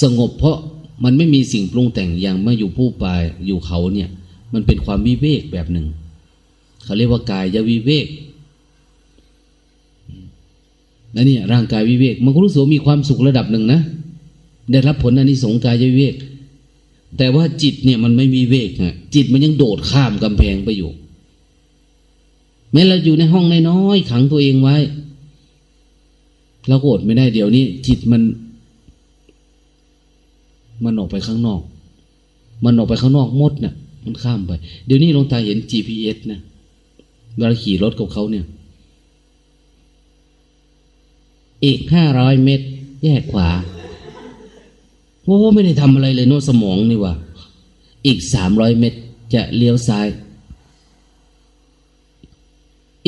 สงบเพราะมันไม่มีสิ่งปรุงแต่งอย่างมาอยู่ผู้ปลายอยู่เขาเนี่ย มันเป็นความวิเวกแบบหนึ่ง เขาเรียกว่ากายยวิเวกแล้วเนี่ยร่างกายวิเวก มันก็รู้สึกมีความสุขระดับหนึ่งนะ ได้รับผลอันนี้สงกายวิเวก แต่ว่าจิตเนี่ยมันไม่มีเวกฮะจิตมันยังโดดข้ามกำแพงไปอยู่แม้เราอยู่ในห้องน้อยๆขังตัวเองไว้เราก็อดไม่ได้เดี๋ยวนี้ จิตมัน มันออกไปข้างนอก มันออกไปข้างนอกมดเนะ่ยมันข้ามไป เดี๋ยวนี้ลงตาเห็น GPS นะเวลาขี่รถกับเขาเนี่ย อีกห้าร้อยเมตร แยกขวา โอ้ไม่ได้ทำอะไรเลยโน้สมองนี่ว่า อีกสามร้อยเมตรจะเลี้ยวซ้าย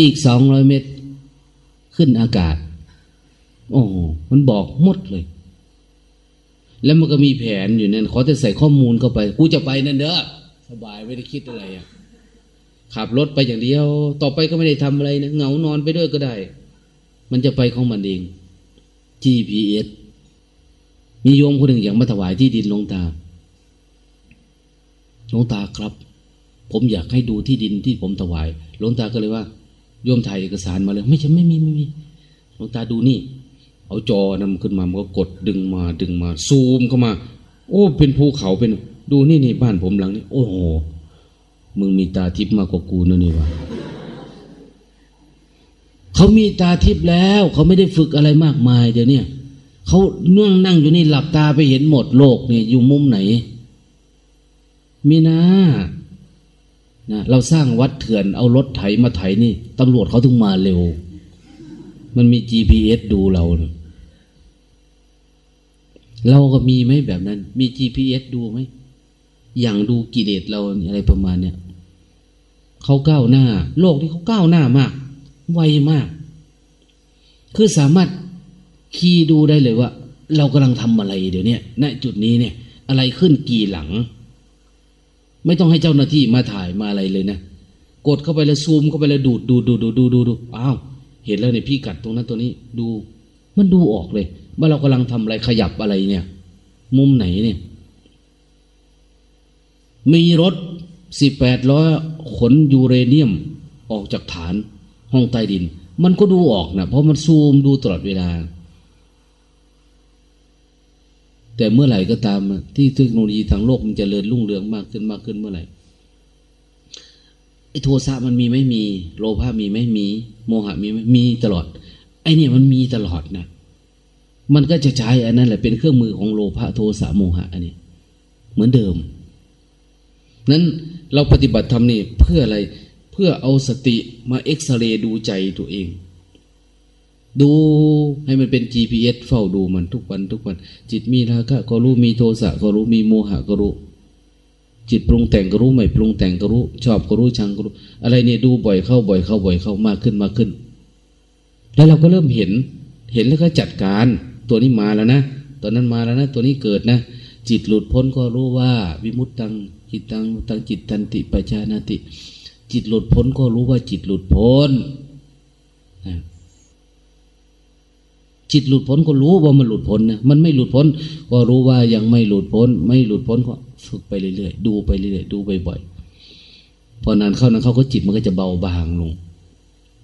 อีกสองร้อยเมตร ขึ้นอากาศ โอ้มันบอกหมดเลย แล้วมันก็มีแผนอยู่นั่นขอแต่ใส่ข้อมูลเข้าไป กูจะไปนั่นเด้อสบายไม่ได้คิดอะไรอะขับรถไปอย่างเดียว ต่อไปก็ไม่ได้ทำอะไรนะเหงานอนไปด้วยก็ได้ มันจะไปของมันเอง GPS มีโยมคนหนึ่งอยากมาถวายที่ดินหลวงตาหลวงตาครับ ผมอยากให้ดูที่ดินที่ผมถวายหลวงตาก็เลยว่า โยมถ่ายเอกสารมาเลย ไม่ใช่ไม่มีไม่มีหลวงตาดูนี่ เอาจอนำขึ้นมามันก็กดดึงมาดึงมา ซูมเข้ามา โอ้ เป็นภูเขาเป็น ดูนี่นี่บ้านผมหลังนี้ โอ้โหมึงมีตาทิพย์มากกว่ากูนั่นนี่วะเขามีตาทิพย์แล้ว เขาไม่ได้ฝึกอะไรมากมายเดี๋ยวนี้ เขาเนื่องนั่งอยู่นี่หลับตาไปเห็นหมดโลกเนี่ยอยู่มุมไหนมีนะนะเราสร้างวัดเถื่อนเอารถไถมาไถนี่ตำรวจเขาถึงมาเร็ว มันมี GPS ดูเรานะเราก็มีไหมแบบนั้น มี GPS ดูไหมอย่างดูกิเลสเราอะไรประมาณเนี้ยเขาก้าวหน้า โลกที่เขาก้าวหน้า มาก ไวมาก คือสามารถ คีย์ดูได้เลยว่า เรากำลังทำอะไรเดี๋ยวนี้ณจุดนี้เนี่ย อะไรขึ้นกี่หลัง ไม่ต้องให้เจ้าหน้าที่มาถ่ายมาอะไรเลยนะกดเข้าไปแล้วซูมเข้าไปแล้วดูดดูดูดูดูดูดูอ้าวเห็นแล้วเนี่ยพี่กัดตรงนั้นตัวนี้ดู มันดูออกเลย ว่าเรากำลังทำอะไรขยับอะไรเนี่ย มุมไหนเนี่ย มีรถสิบแปดล้อขนยูเรเนียมออกจากฐานห้องใต้ดิน มันก็ดูออกนะเพราะมันซูมดูตลอดเวลา แต่เมื่อไหร่ก็ตามที่เทคโนโลยีทางโลกมันจเจริญรุ่งเรืองมากขึ้นมากขึ้นเมื่อไหร่ไอ้โทสะมันมีไม่มี โลภะมีไม่มี โมหะมีไม่มีตลอด ไอ้เนี่ยมันมีตลอดนะ มันก็จะใช้อันนั้นแหละเป็นเครื่องมือของโลภะโทสะโมหะอันนี้เหมือนเดิม นั้นเราปฏิบัติธรรมนี่เพื่ออะไร เพื่อเอาสติมาเอ็กซเรย์ดูใจตัวเอง ดูให้มันเป็น GPS เฝ้าดูมันทุกวันทุกวัน จิตมีราคะก็รู้มีโทสะก็รู้มีโมหะก็รู้ จิตปรุงแต่งก็รู้ไม่ปรุงแต่งก็รู้ ชอบก็รู้ชังก็รู้ อะไรเนี่ยดูบ่อยเข้าบ่อยเข้าบ่อยเข้ามากขึ้นมากขึ้น แล้วเราก็เริ่มเห็น เห็นแล้วก็จัดการ ตัวนี้มาแล้วนะตอนนั้นมาแล้วนะตัวนี้เกิดนะ จิตหลุดพ้นก็รู้ว่า วิมุตตังจิตตังตังจิตตันติปัจานาติ จิตหลุดพ้นก็รู้ว่าจิตหลุดพ้น จิตหลุดพ้นก็รู้ว่ามันหลุดพ้นนะมันไม่หลุดพ้น ก็รู้ว่ายังไม่หลุดพ้น ไม่หลุดพ้นก็ฝึกไปเรื่อยๆดูไปเรื่อยๆดูบ่อยๆพอนานเข้านานเข้าก็จิตมันก็จะเบาบางลง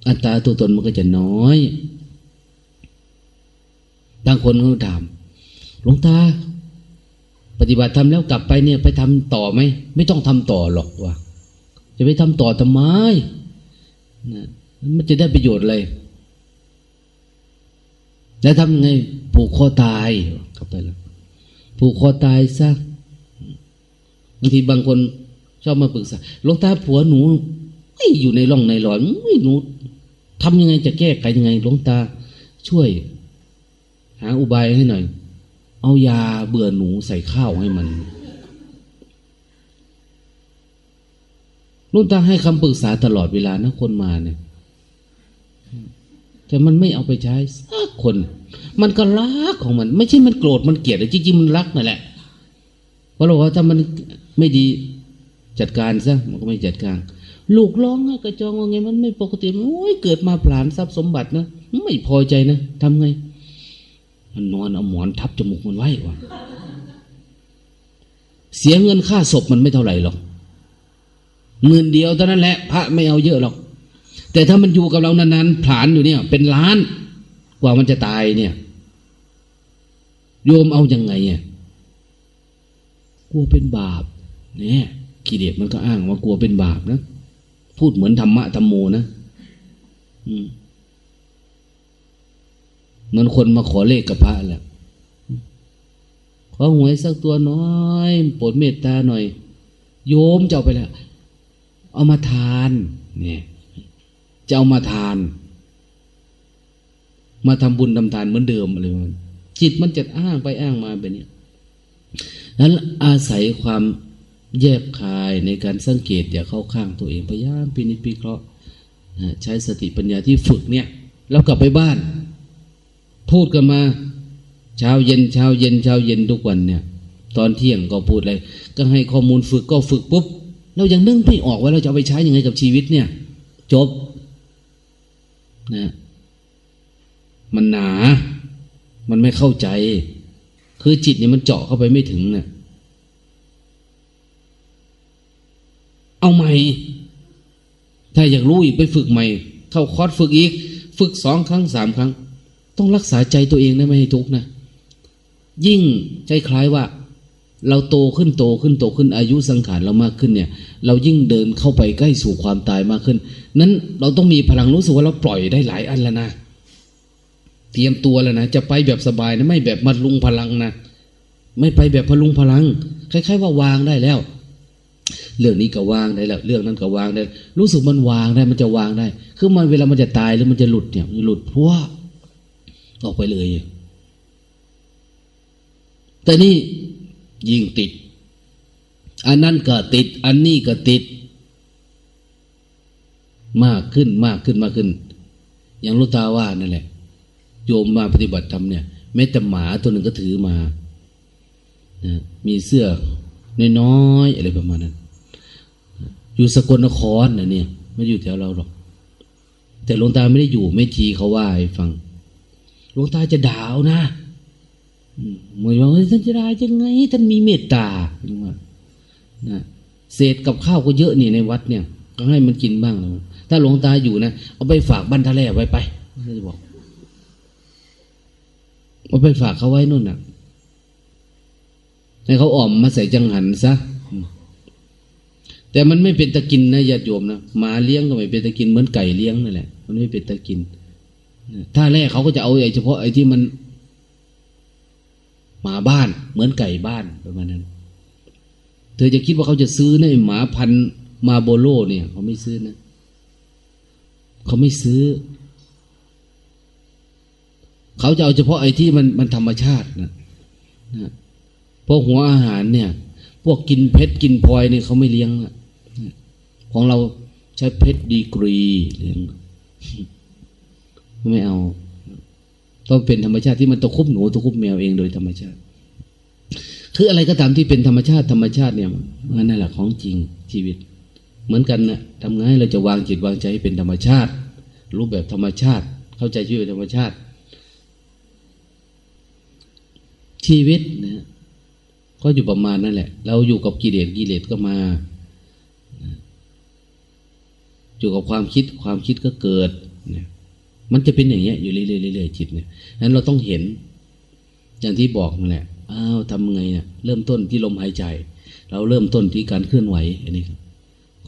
อัตราตัวตนมันก็จะน้อยบางคนเขาถามหลวงตา ปฏิบัติทำแล้วกลับไปเนี่ย ไปทำต่อไหมไม่ต้องทำต่อหรอกว่ะจะไปทำต่อทำไมนะมันจะได้ประโยชน์อะไร แล้วทำไงผูกคอตายเข้าไปแล้วผูกคอตายซะบางทีบางคนชอบมาปรึกษาหลวงตาผัวหนูไม่อยู่ในร่องในหลอนไม่หนูทำยังไงจะแก้ไขยังไงหลวงตา ช่วย หาอุบายให้หน่อย เอายาเบื่อหนูใส่ข้าวให้มันลวงตาให้คำปรึกษาตลอดเวลานะคนมาเนี่ย แต่มันไม่เอาไปใช้สักคน มันก็รักของมัน ไม่ใช่มันโกรธมันเกลียดจริงๆมันรักนั่นแหละเพราะเราว่าถ้ามันไม่ดีจัดการซะมันก็ไม่จัดการลูกร้องกระจองว่าไงมันไม่ปกติโอ้ยเกิดมาผลานทรัพย์สมบัตินะไม่พอใจนะทำไง มันนอนเอาหมอนทับจมูกมันไว้วะเสียเงินค่าศพมันไม่เท่าไหร่หรอกเงินเดียวเท่านั้นแหละ พระไม่เอาเยอะหรอก แต่ถ้ามันอยู่กับเรานานๆผลานอยู่เนี่ย เป็นล้าน กว่ามันจะตายเนี่ย โยมเอาอยัางไงเนี่ยกลัวเป็นบาปเนี่ยกิเลสมันก็อ้างว่ากลัวเป็นบาปนะ พูดเหมือนธรรมะธรรมโมนะอืมเหมือนคนมาขอเลขกับพระแหละขอหวยสักตัวน้อยโปรดเมตตาหน่อย โยมเจะเอาไปแล้ว เอามาทาน เนี่ย จะเอามาทาน มาทำบุญทำทานเหมือนเดิมอะไรมันจิตมันจะอ้างไปอ้างมาแบบนี้นั้นอาศัยความแยบคายในการสังเกตอย่าเข้าข้างตัวเองพยายามพินิจพิเคราะห์ใช้สติปัญญาที่ฝึกเนี่ยแล้วกลับไปบ้าน พูดกันมา เช้าเย็นเช้าเย็นเช้าเย็นทุกวันเนี่ย ตอนเที่ยงก็พูดอะไรก็ให้ข้อมูลฝึกก็ฝึกปุ๊บเรายังนึกไม่ออกว่าเราจะเอาไปใช้ยังไงกับชีวิตเนี่ย จบ นะมันหนา มันไม่เข้าใจ คือจิตเนี่ยมันเจาะเข้าไปไม่ถึงเนะี่ยเอาใหม่ ถ้าอยากรู้อีกไปฝึกใหม่ เข้าคอร์สฝึกอีก ฝึกสองครั้งสามครั้ง ต้องรักษาใจตัวเองนะไม่ให้ทุกข์นะ ยิ่งใจคล้ายว่า เราโตขึ้นโตขึ้นโตขึ้นอายุสังขารเรามากขึ้นเนี่ย เรายิ่งเดินเข้าไปใกล้สู่ความตายมากขึ้น นั้นเราต้องมีพลังรู้สึกว่าเราปล่อยได้หลายอันแล้วนะเตรียมตัวแล้วนะจะไปแบบสบายนะไม่แบบมัดลุงพลังนะไม่ไปแบบพลุงพลังคล้ายๆว่าวางได้แล้ว เรื่องนี้ก็วางได้แล้ว เรื่องนั้นก็วางได้ รู้สึกมันวางได้มันจะวางได้ คือมันเวลามันจะตายหรือมันจะหลุดเนี่ยมันหลุดพัวออกไปเลย แต่นี่ ยิ่งติด อันนั้นก็ติด อันนี้ก็ติด มากขึ้นมากขึ้นมากขึ้น อย่างลุตาว่านั่นแหละ โยมมาปฏิบัติธรรมเนี่ยแม้แต่หมาตัวหนึ่งก็ถือมานะมีเสื้อน้อยๆอะไรประมาณนั้น อยู่สกลนครนะเนี่ย ไม่อยู่แถวเราหรอก แต่หลวงตาไม่ได้อยู่ไม่ทีเขาว่าให้ฟังหลวงตาจะด่าวนะ มวยว่าท่านจะได่ายังไง ท่านมีเมตตานะเศษกับข้าวก็เยอะนี่ในวัดเนี่ย ก็ให้มันกินบ้างนะถ้าหลวงตาอยู่นะเอาไปฝากบ้านทะเลไว้ไปจะบอกเอาไปฝากเขาไว้นู่นน่ะให้เขาอ่อมมาใส่จังหันซะแต่มันไม่เป็นตะกินนะญาติโยมนะหมาเลี้ยงก็ไม่เป็นตะกินเหมือนไก่เลี้ยงนั่นแหละ มันไม่เป็นตะกินถ้าแรกเขาก็จะเอาไอ้เฉพาะไอ้ที่มัน หมาบ้าน เหมือนไก่บ้านประมาณนั้น เธอจะคิดว่าเขาจะซื้อนหมาพันมาโบโลเนี่ยเขาไม่ซื้อนะเขาไม่ซื้อ เขาจะเอาเฉพาะไอ้ที่มันมันธรรมชาตินะนะพวกหัวอาหารเนี่ย พวกกินเพชรกินพลอยเนี่ยเขาไม่เลี้ยงนะของเราใช้เพชรดีกรีเลี้ยงไม่เอา ต้องเป็นธรรมชาติที่มันตะคุบหนูตะคุบแมวเองโดยธรรมชาติ คืออะไรก็ตามที่เป็นธรรมชาติธรรมชาติเนี่ยนั่นแหละของจริงชีวิต เหมือนกันนะทำไงเราจะวางจิตวางใจให้เป็นธรรมชาติ รูปแบบธรรมชาติ เข้าใจชีวิตธรรมชาติ ชีวิตนะก็อยู่ประมาณนั่นแหละ เราอยู่กับกิเลสกิเลสก็มา อยู่กับความคิดความคิดก็เกิดนะ มันจะเป็นอย่างเงี้ยอยู่เรื่อยๆจิตเนี่ยนั้นเราต้องเห็น อย่างที่บอกนั่นแหละอ้าวทำไงเนี่ยเริ่มต้นที่ลมหายใจ เราเริ่มต้นที่การเคลื่อนไหวอันนี้ครับ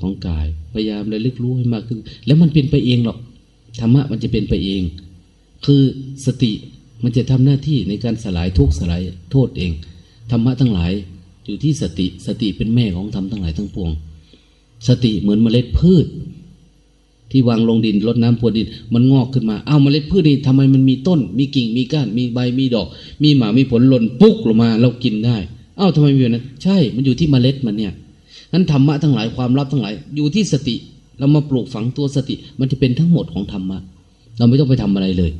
ของกายพยายามระลึกรู้ให้มากขึ้น แล้วมันเป็นไปเองหรอกธรรมะมันจะเป็นไปเอง คือสติมันจะทำหน้าที่ในการสลายทุกข์สลายโทษเองธรรมะทั้งหลายอยู่ที่สติสติเป็นแม่ของธรรมทั้งหลายทั้งปวง สติเหมือนเมล็ดพืช ที่วางลงดินรดน้ำพรวนดิน มันงอกขึ้นมา เอ้าเมล็ดพืชนี่ทำไมมันมีต้น มีกิ่งมีก้านมีใบมีดอก มีหมามีผลหล่นปุ๊กลงมาเรากินได้ เอ้าทำไมมีแบบนั้นใช่มันอยู่ที่เมล็ดมันเนี่ยนั้นธรรมะทั้งหลายความลับทั้งหลายอยู่ที่สติ เรามาปลูกฝังตัวสติ มันจะเป็นทั้งหมดของธรรมะเราไม่ต้องไปทำอะไรเลย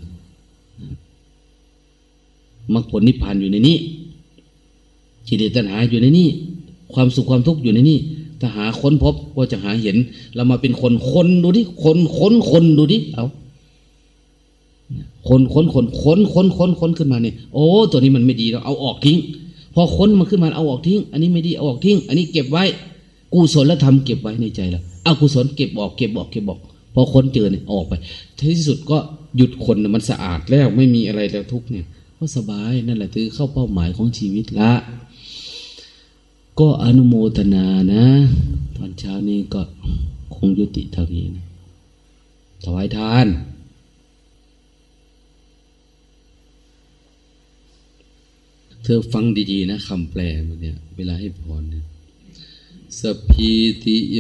มรรคผลนิพพานอยู่ในนี้กิเลสตัณหาอยู่ในนี้ ความสุขความทุกข์อยู่ในนี้ ถ้าหาค้นพบก็จะหาเห็น เรามาเป็นคนคนดูดิคนค้นคนดูดิเอาคนค้นคนค้นค้นค้นค้นขึ้นมาเนี่ยโอ้ตัวนี้มันไม่ดีเราเอาออกทิ้ง พอค้นมันขึ้นมาเอาออกทิ้ง อันนี้ไม่ดีเอาออกทิ้ง อันนี้เก็บไว้กุศลธรรมเก็บไว้ในใจแล้วอากุศลเก็บออกเก็บออกเก็บออกพอค้นเจอเนี่ยออกไปที่สุดก็หยุดคนมันสะอาดแล้วไม่มีอะไรแล้วทุกเนี่ยก็สบายนั่นแหละคือเข้าเป้าหมายของชีวิตละ ก็อนุโมทนานะ ตอนเช้านี้ก็คงยุติเท่านี้นะถวายทานเธอฟังดีๆนะคำแปลมันเนี่ย เวลาให้พรเนี่ยสพีติโย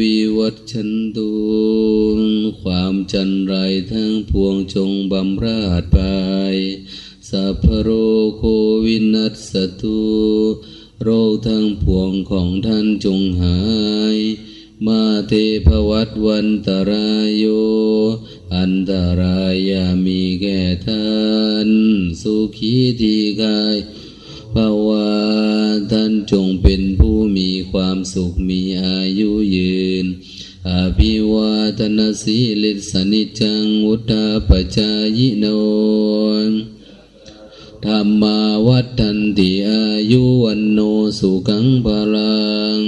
วิวัตชันตุความจันไรทั้งพวงจงบำราดไปสัพโรโควินัสสตุ โรคทั้งพวงของท่านจงหาย มาเทภวัตวันตรายโย อันตรายามีแก่ท่าน สุขีทีกายภาวะท่านจงเป็นผู้มีความสุขมีอายุยืนอภิวาทนาสีลิสนิจังวุฒาปจายโน ธรรมาวัฏันติอายุวันโนสุขังพลัง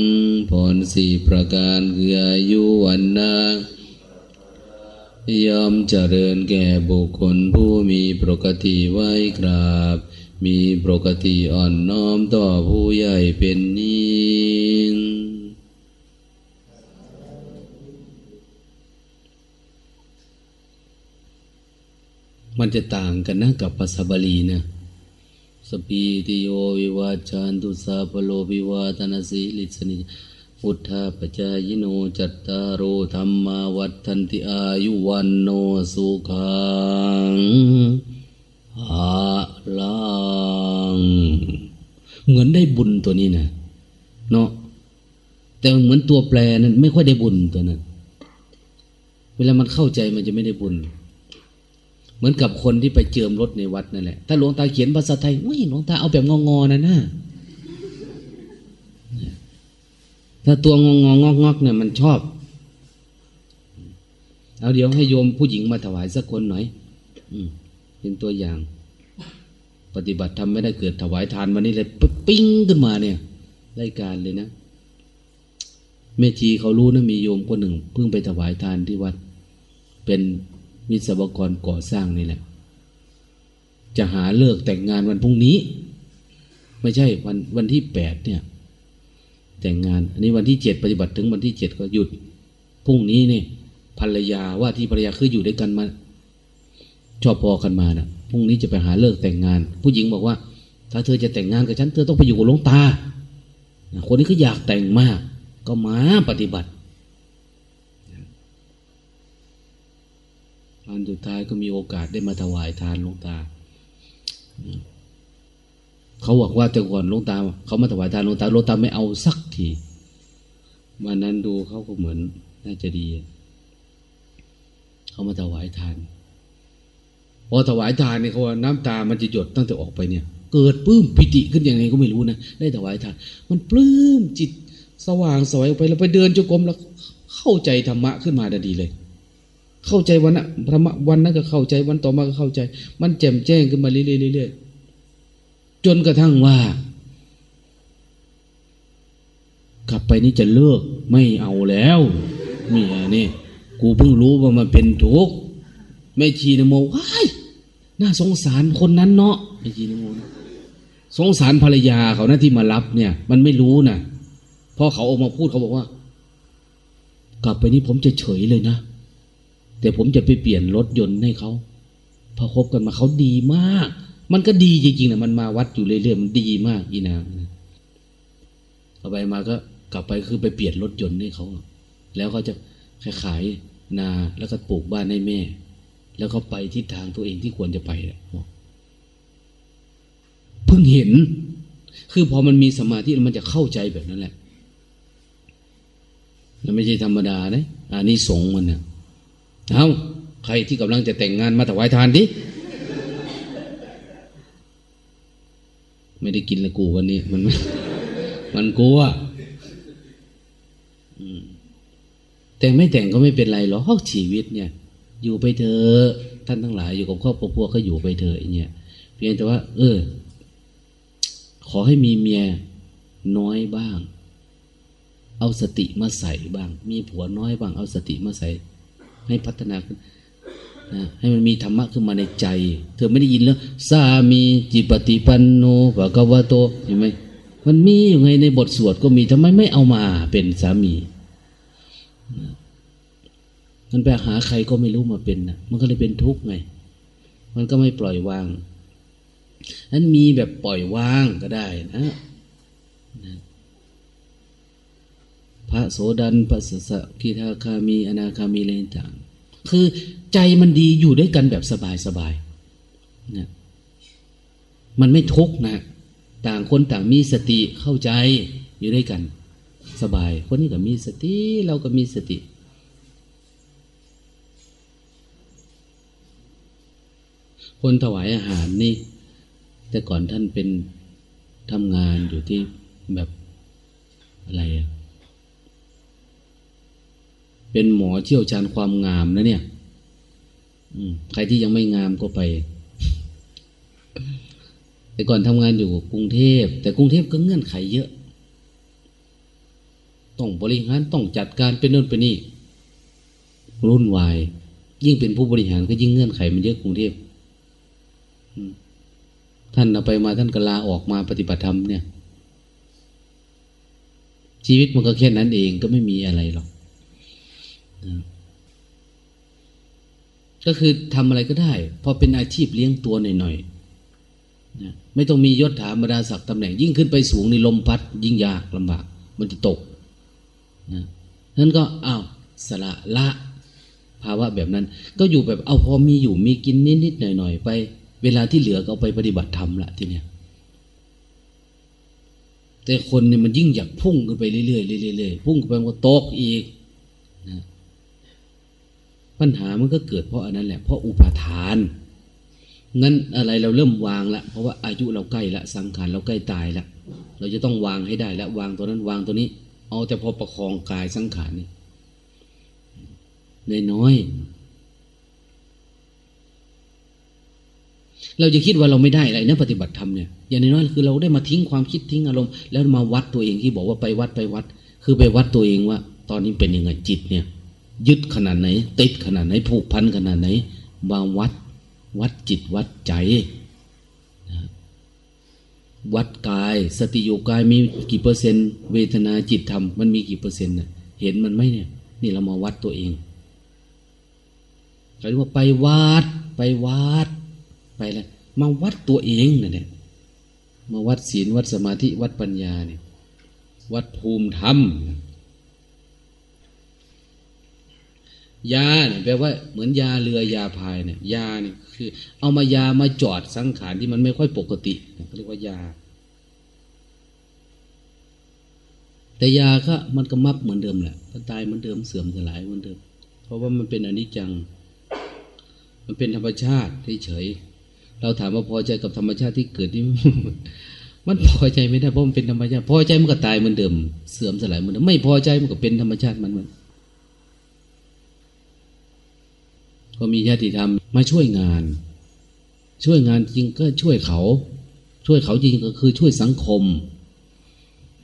ผลสี่ประการคืออายุวันนายอมเจริญแก่บุคคลผู้มีปกติไว้กราบ มีปกติอ่อนน้อมต่อผู้ใหญ่เป็นนินมันจะต่างกันนะกับภาษาบาลีนะ สปีติโยวิวาจันตุสาพโลวิวาตนาสีลิสนิพุทธาปจายโนจัตตารโอธรรมาวัฏันติอายุวันโนสุขังอาลังเหมือนได้บุญตัวนี้นะเนาะแต่เหมือนตัวแปรนั้นไม่ค่อยได้บุญตัวนั้น เวลามันเข้าใจมันจะไม่ได้บุญ เหมือนกับคนที่ไปเจิมรถในวัดนั่นแหละ ถ้าหลวงตาเขียนภาษาไทยไม่หลวงตาเอาแบบงอๆนะนะถ้าตัวงองงอกๆเนี่ยมันชอบ เอาเดี๋ยวให้โยมผู้หญิงมาถวายสักคนหน่อย อืมเป็นตัวอย่าง ปฏิบัติทำไม่ได้เกิดถวายทานวันนี้เลยปิ้งขึ้นมาเนี่ยได้การเลยนะแม่ชีเขารู้นะมีโยมคนหนึ่ง เพิ่งไปถวายทานที่วัด เป็น วิศวกรก่อสร้างนี่แหละ จะหาเลิกแต่งงานวันพรุ่งนี้ ไม่ใช่วันวันที่แปดเนี่ย แต่งงานอันนี้วันที่เจ็ดปฏิบัติถึงวันที่เจ็ดก็หยุดพรุ่งนี้เนี่ยภรรยาว่าที่ภรรยาคืออยู่ด้วยกันมา ชอบพอกันมานะ่ะพรุ่งนี้จะไปหาเลิกแต่งงาน ผู้หญิงบอกว่า ถ้าเธอจะแต่งงานกับฉันเธอต้องไปอยู่กับหลวงตาคนนี้ก็อยากแต่งมาก ก็มาปฏิบัติ อันสุดท้ายก็มีโอกาสได้มาถวายทานหลวงตา เขาบอกว่าแต่ก่อนหลวงตา เขามาถวายทานหลวงตาหลวงตาไม่เอาสักทีวันนั้นดูเขาก็เหมือนน่าจะดี เขามาถวายทานพอถวายทานเนี่ยเขาว่าน้ำตามันจะหยดตั้งแต่ออกไปเนี่ย เกิดปลื้มปิติขึ้นยังไงก็ไม่รู้นะได้ถวายทาน มันปลื้มจิตสว่างสวยออกไปแล้วไปเดินจงกรมแล้วเข้าใจธรรมะขึ้นมาทันทีเลย เข้าใจวันนะพระวันนั้นก็เข้าใจวันต่อมาก็เข้าใจ มันแจ่มแจ้งขึ้นมาเรื่อยๆจนกระทั่งว่า กลับไปนี่จะเลิกไม่เอาแล้วเมียนี่กูเพิ่งรู้ว่ามันเป็นทุกข์แม่ชีนโมว้ายน่าสงสารคนนั้นเนาะแม่ชีนโมสงสารภรรยาเขานะที่มารับเนี่ย มันไม่รู้นะพอเขาออกมาพูดเขาบอกว่า กลับไปนี่ผมจะเฉยเลยนะ แต่ผมจะไปเปลี่ยนรถยนต์ให้เขาพอคบกันมาเขาดีมาก มันก็ดีจริงๆนะมันมาวัดอยู่เรื่อยๆมันดีมากอีนางต่อไปมาก็กลับไปคือไปเปลี่ยนรถยนต์ให้เขา แล้วเขาจะขายนาแล้วก็ปลูกบ้านให้แม่ แล้วเขาไปทิศทางตัวเองที่ควรจะไปเพิ่งเห็น คือพอมันมีสมาธิมันจะเข้าใจแบบนั้นแหละมันไม่ใช่ธรรมดานะอันนี้สงมันเนี่ย เอาใครที่กำลังจะแต่งงานมาถวายทานดิ ไม่ได้กินละกูวันนี้ มันมันกลัวแต่งไม่แต่งก็ไม่เป็นไรหรอกชีวิตเนี่ย อยู่ไปเถอะท่านทั้งหลายอยู่กับครอบครัวก็อยู่ไปเถอะเนี่ยเพียงแต่ว่า เออ ขอให้มีเมียน้อยบ้าง เอาสติมาใส่บ้าง มีผัวน้อยบ้าง เอาสติมาใส่ ให้พัฒนาขึ้นนะให้มันมีธรรมะขึ้นมาในใจ เธอไม่ได้ยินแล้วสามีจิปฏิปันโนภะกวะโตเห็นไหมมันมีอยู่ไงในบทสวดก็มีทำไมไม่เอามาเป็นสามีมันไปหาใครก็ไม่รู้มาเป็นนะมันก็เลยเป็นทุกข์ไง มันก็ไม่ปล่อยวางนั้นมีแบบปล่อยวางก็ได้นะนะ พระโสดันพระสสะกิทาคามี อนาคามีอะไรต่างคือใจมันดีอยู่ด้วยกันแบบสบายสบายนะมันไม่ทุกนะ ต่างคนต่างมีสติเข้าใจอยู่ด้วยกัน สบาย คนนี้ก็มีสติเราก็มีสติคนถวายอาหารนี่ แต่ก่อนท่านเป็นทำงานอยู่ที่แบบอะไรอะ เป็นหมอเชี่ยวชาญความงามนะเนี่ยใครที่ยังไม่งามก็ไป แต่ก่อนทำงานอยู่กรุงเทพ แต่กรุงเทพก็เงื่อนไขเยอะ ต้องบริหารต้องจัดการเป็นนู่นเป็นนี่รุ่นวาย ยิ่งเป็นผู้บริหารก็ยิ่งเงื่อนไขมันเยอะกรุงเทพท่านเอาไปมาท่านก็ลาออกมาปฏิบัติธรรมเนี่ย ชีวิตมันก็แค่นั้นเองก็ไม่มีอะไรหรอก ก็คือทำอะไรก็ได้ พอเป็นอาชีพเลี้ยงตัวหน่อยๆนะไม่ต้องมียศถาบรรดาศักดิ์ตำแหน่ง ยิ่งขึ้นไปสูงในลมพัด ยิ่งยากลำบาก มันจะตกนะนั้นก็อ้าวสละละภาวะแบบนั้น ก็อยู่แบบเอาพอมีอยู่มีกินนิดๆหน่อยๆไป เวลาที่เหลือก็ไปปฏิบัติธรรมละทีเนี้ยแต่คนเนี่ยมันยิ่งอยากพุ่งขึ้นไปเรื่อยๆเรื่อยๆพุ่งไปก็ตกอีกนะ ปัญหามันก็เกิดเพราะอันนั้นแหละ เพราะอุปาทานงั้นอะไรเราเริ่มวางละเพราะว่าอายุเราใกล้ละสังขารเราใกล้ตายละเราจะต้องวางให้ได้ล้ววางตัวนั้นวางตัวนี้ เอาแต่พอประคองกายสังขารนี่น้อยเราจะคิดว่าเราไม่ได้อะไรนะปฏิบัติธรรมเนี่ยอย่างน้อยคือเราได้มาทิ้งความคิดทิ้งอารมณ์แล้วมาวัดตัวเองที่บอกว่าไปวัดไปวัด คือไปวัดตัวเองว่า ตอนนี้เป็นยังไงจิตเนี่ย ยึดขนาดไหน ติดขนาดไหน ผูกพันขนาดไหน มาวัด วัดจิตวัดใจ วัดกาย สติอยู่กายมีกี่เปอร์เซ็นต์ เวทนาจิตธรรม มันมีกี่เปอร์เซ็นต์เนี่ยเห็นมันไหมเนี่ย นี่เรามาวัดตัวเองเขาเรียกว่าไปวัด ไปวัด ไปแล้วมาวัดตัวเองนะเนี่ยมาวัดศีลวัดสมาธิวัดปัญญาเนี่ย วัดภูมิธรรม ยาเนี่ยแปลว่าเหมือนยาเรือยาพายเนี่ยยาเนี่ยคือ เอามายามาจอดสังขารที่มันไม่ค่อยปกติเขาเรียกว่ายา แต่ยาก็มันก็มับเหมือนเดิมแหละถ้าตายเหมือนเดิมเสื่อมสลายเหมือนเดิม เพราะว่ามันเป็นอนิจจัง มันเป็นธรรมชาติเฉยเราถามว่าพอใจกับธรรมชาติที่เกิดนี่มันพอใจไม่ได้เพราะมันเป็นธรรมชาติ พอใจมันก็ตายเหมือนเดิม เสื่อมสลายเหมือนเดิมไม่พอใจมันก็เป็นธรรมชาติมันมัน ก็มีญาติธรรมมาช่วยงาน ช่วยงานจริงก็ช่วยเขา ช่วยเขาจริงก็คือช่วยสังคม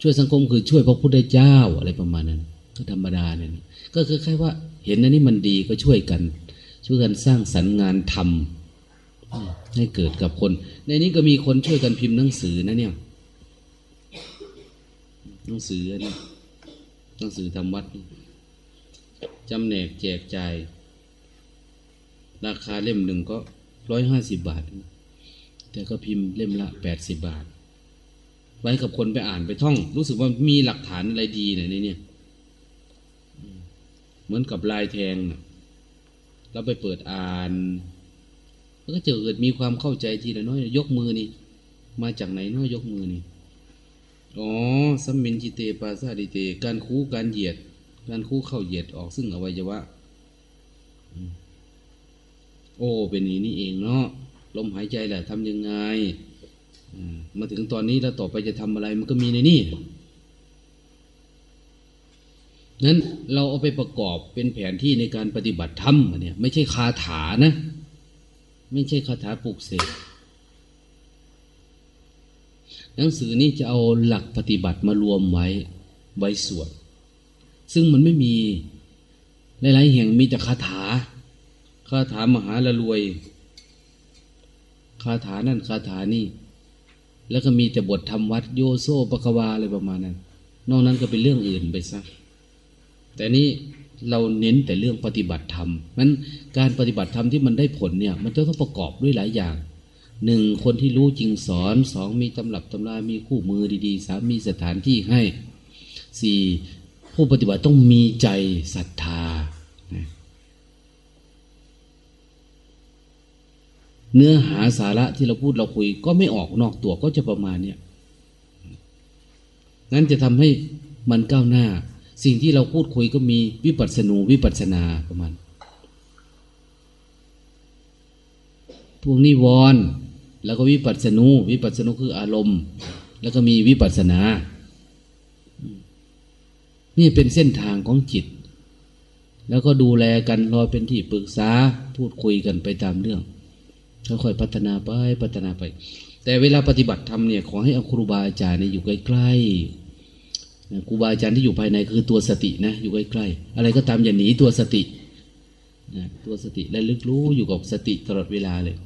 ช่วยสังคมคือช่วยพระพุทธเจ้าอะไรประมาณนั้น ก็ธรรมดาเนี่ยก็คือแค่ว่าเห็นอันนี้มันดีก็ช่วยกัน ช่วยกันสร้างสรรค์งานทำให้เกิดกับคน ในนี้ก็มีคนช่วยกันพิมพ์หนังสือนะเนี่ยหนังสือนี่หนังสือทำวัดจำแนกแจกจ่าย ราคาเล่มหนึ่งก็ร้อยห้าสิบบาท แต่ก็พิมพ์เล่มละแปดสิบบาท ไว้กับคนไปอ่านไปท่อง รู้สึกว่ามีหลักฐานอะไรดีในนี้เนี่ยเหมือนกับลายแทงเราไปเปิดอ่านแล้วก็จะเกิดมีความเข้าใจทีละน้อย ยกมือนี่ มาจากไหนน้อยยกมือนี่อ๋อสัมมินจิเตปาซาดิเต การคู่การเหยียด การคู่เข้าเหยียดออกซึ่งอวัยวะ โอ้เป็นอย่นี้เองเนาะลมหายใจแหละทำยังไงมาถึงตอนนี้แล้วต่อไปจะทำอะไรมันก็มีในนี่นั้นเราเอาไปประกอบเป็นแผนที่ในการปฏิบัติธรรมเนี่ยไม่ใช่คาถานะ ไม่ใช่คาถาปลุกเสกหนังสือนี้จะเอาหลักปฏิบัติมารวมไว้ไว้สวดซึ่งมันไม่มีหลายๆแห่งมีแต่คาถา คาถามหาละรวย คาถานั่นคาถานี่ แล้วก็มีแต่บทธรรมวัดโยโซปะกวาอะไรประมาณนั้น นอกนั้นก็เป็นเรื่องอื่นไปซะ แต่นี้เราเน้นแต่เรื่องปฏิบัติธรรมนั้นการปฏิบัติธรรมที่มันได้ผลเนี่ย มันต้องประกอบด้วยหลายอย่างหนึ่งคนที่รู้จริงสอนสองมีตำรับตำรา มีคู่มือดีๆสามมีสถานที่ให้สี่ผู้ปฏิบัติต้องมีใจศรัทธา เนื้อหาสาระที่เราพูดเราคุย ก็ไม่ออกนอกตัวก็จะประมาณเนี้ยนั้นจะทำให้มันก้าวหน้า สิ่งที่เราพูดคุยก็มีวิปัสสนูวิปัสนาประมาณ พวกนิวรณ์แล้วก็วิปัสสนูวิปัสสนูคืออารมณ์ แล้วก็มีวิปัสนา นี่เป็นเส้นทางของจิต แล้วก็ดูแลกันรอเป็นที่ปรึกษาพูดคุยกันไปตามเรื่อง ค่อยๆพัฒนาไปพัฒนาไป แต่เวลาปฏิบัติธรรมเนี่ยขอให้เอาครูบาอาจารย์เนี่ยอยู่ใกล้ๆครูบาอาจารย์ที่อยู่ภายในคือตัวสตินะอยู่ใกล้ๆอะไรก็ตามอย่าหนีตัวสติตัวสติและลึกรู้อยู่กับสติตลอดเวลาเลย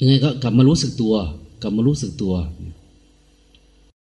ยังไงก็กลับมารู้สึกตัว กลับมารู้สึกตัว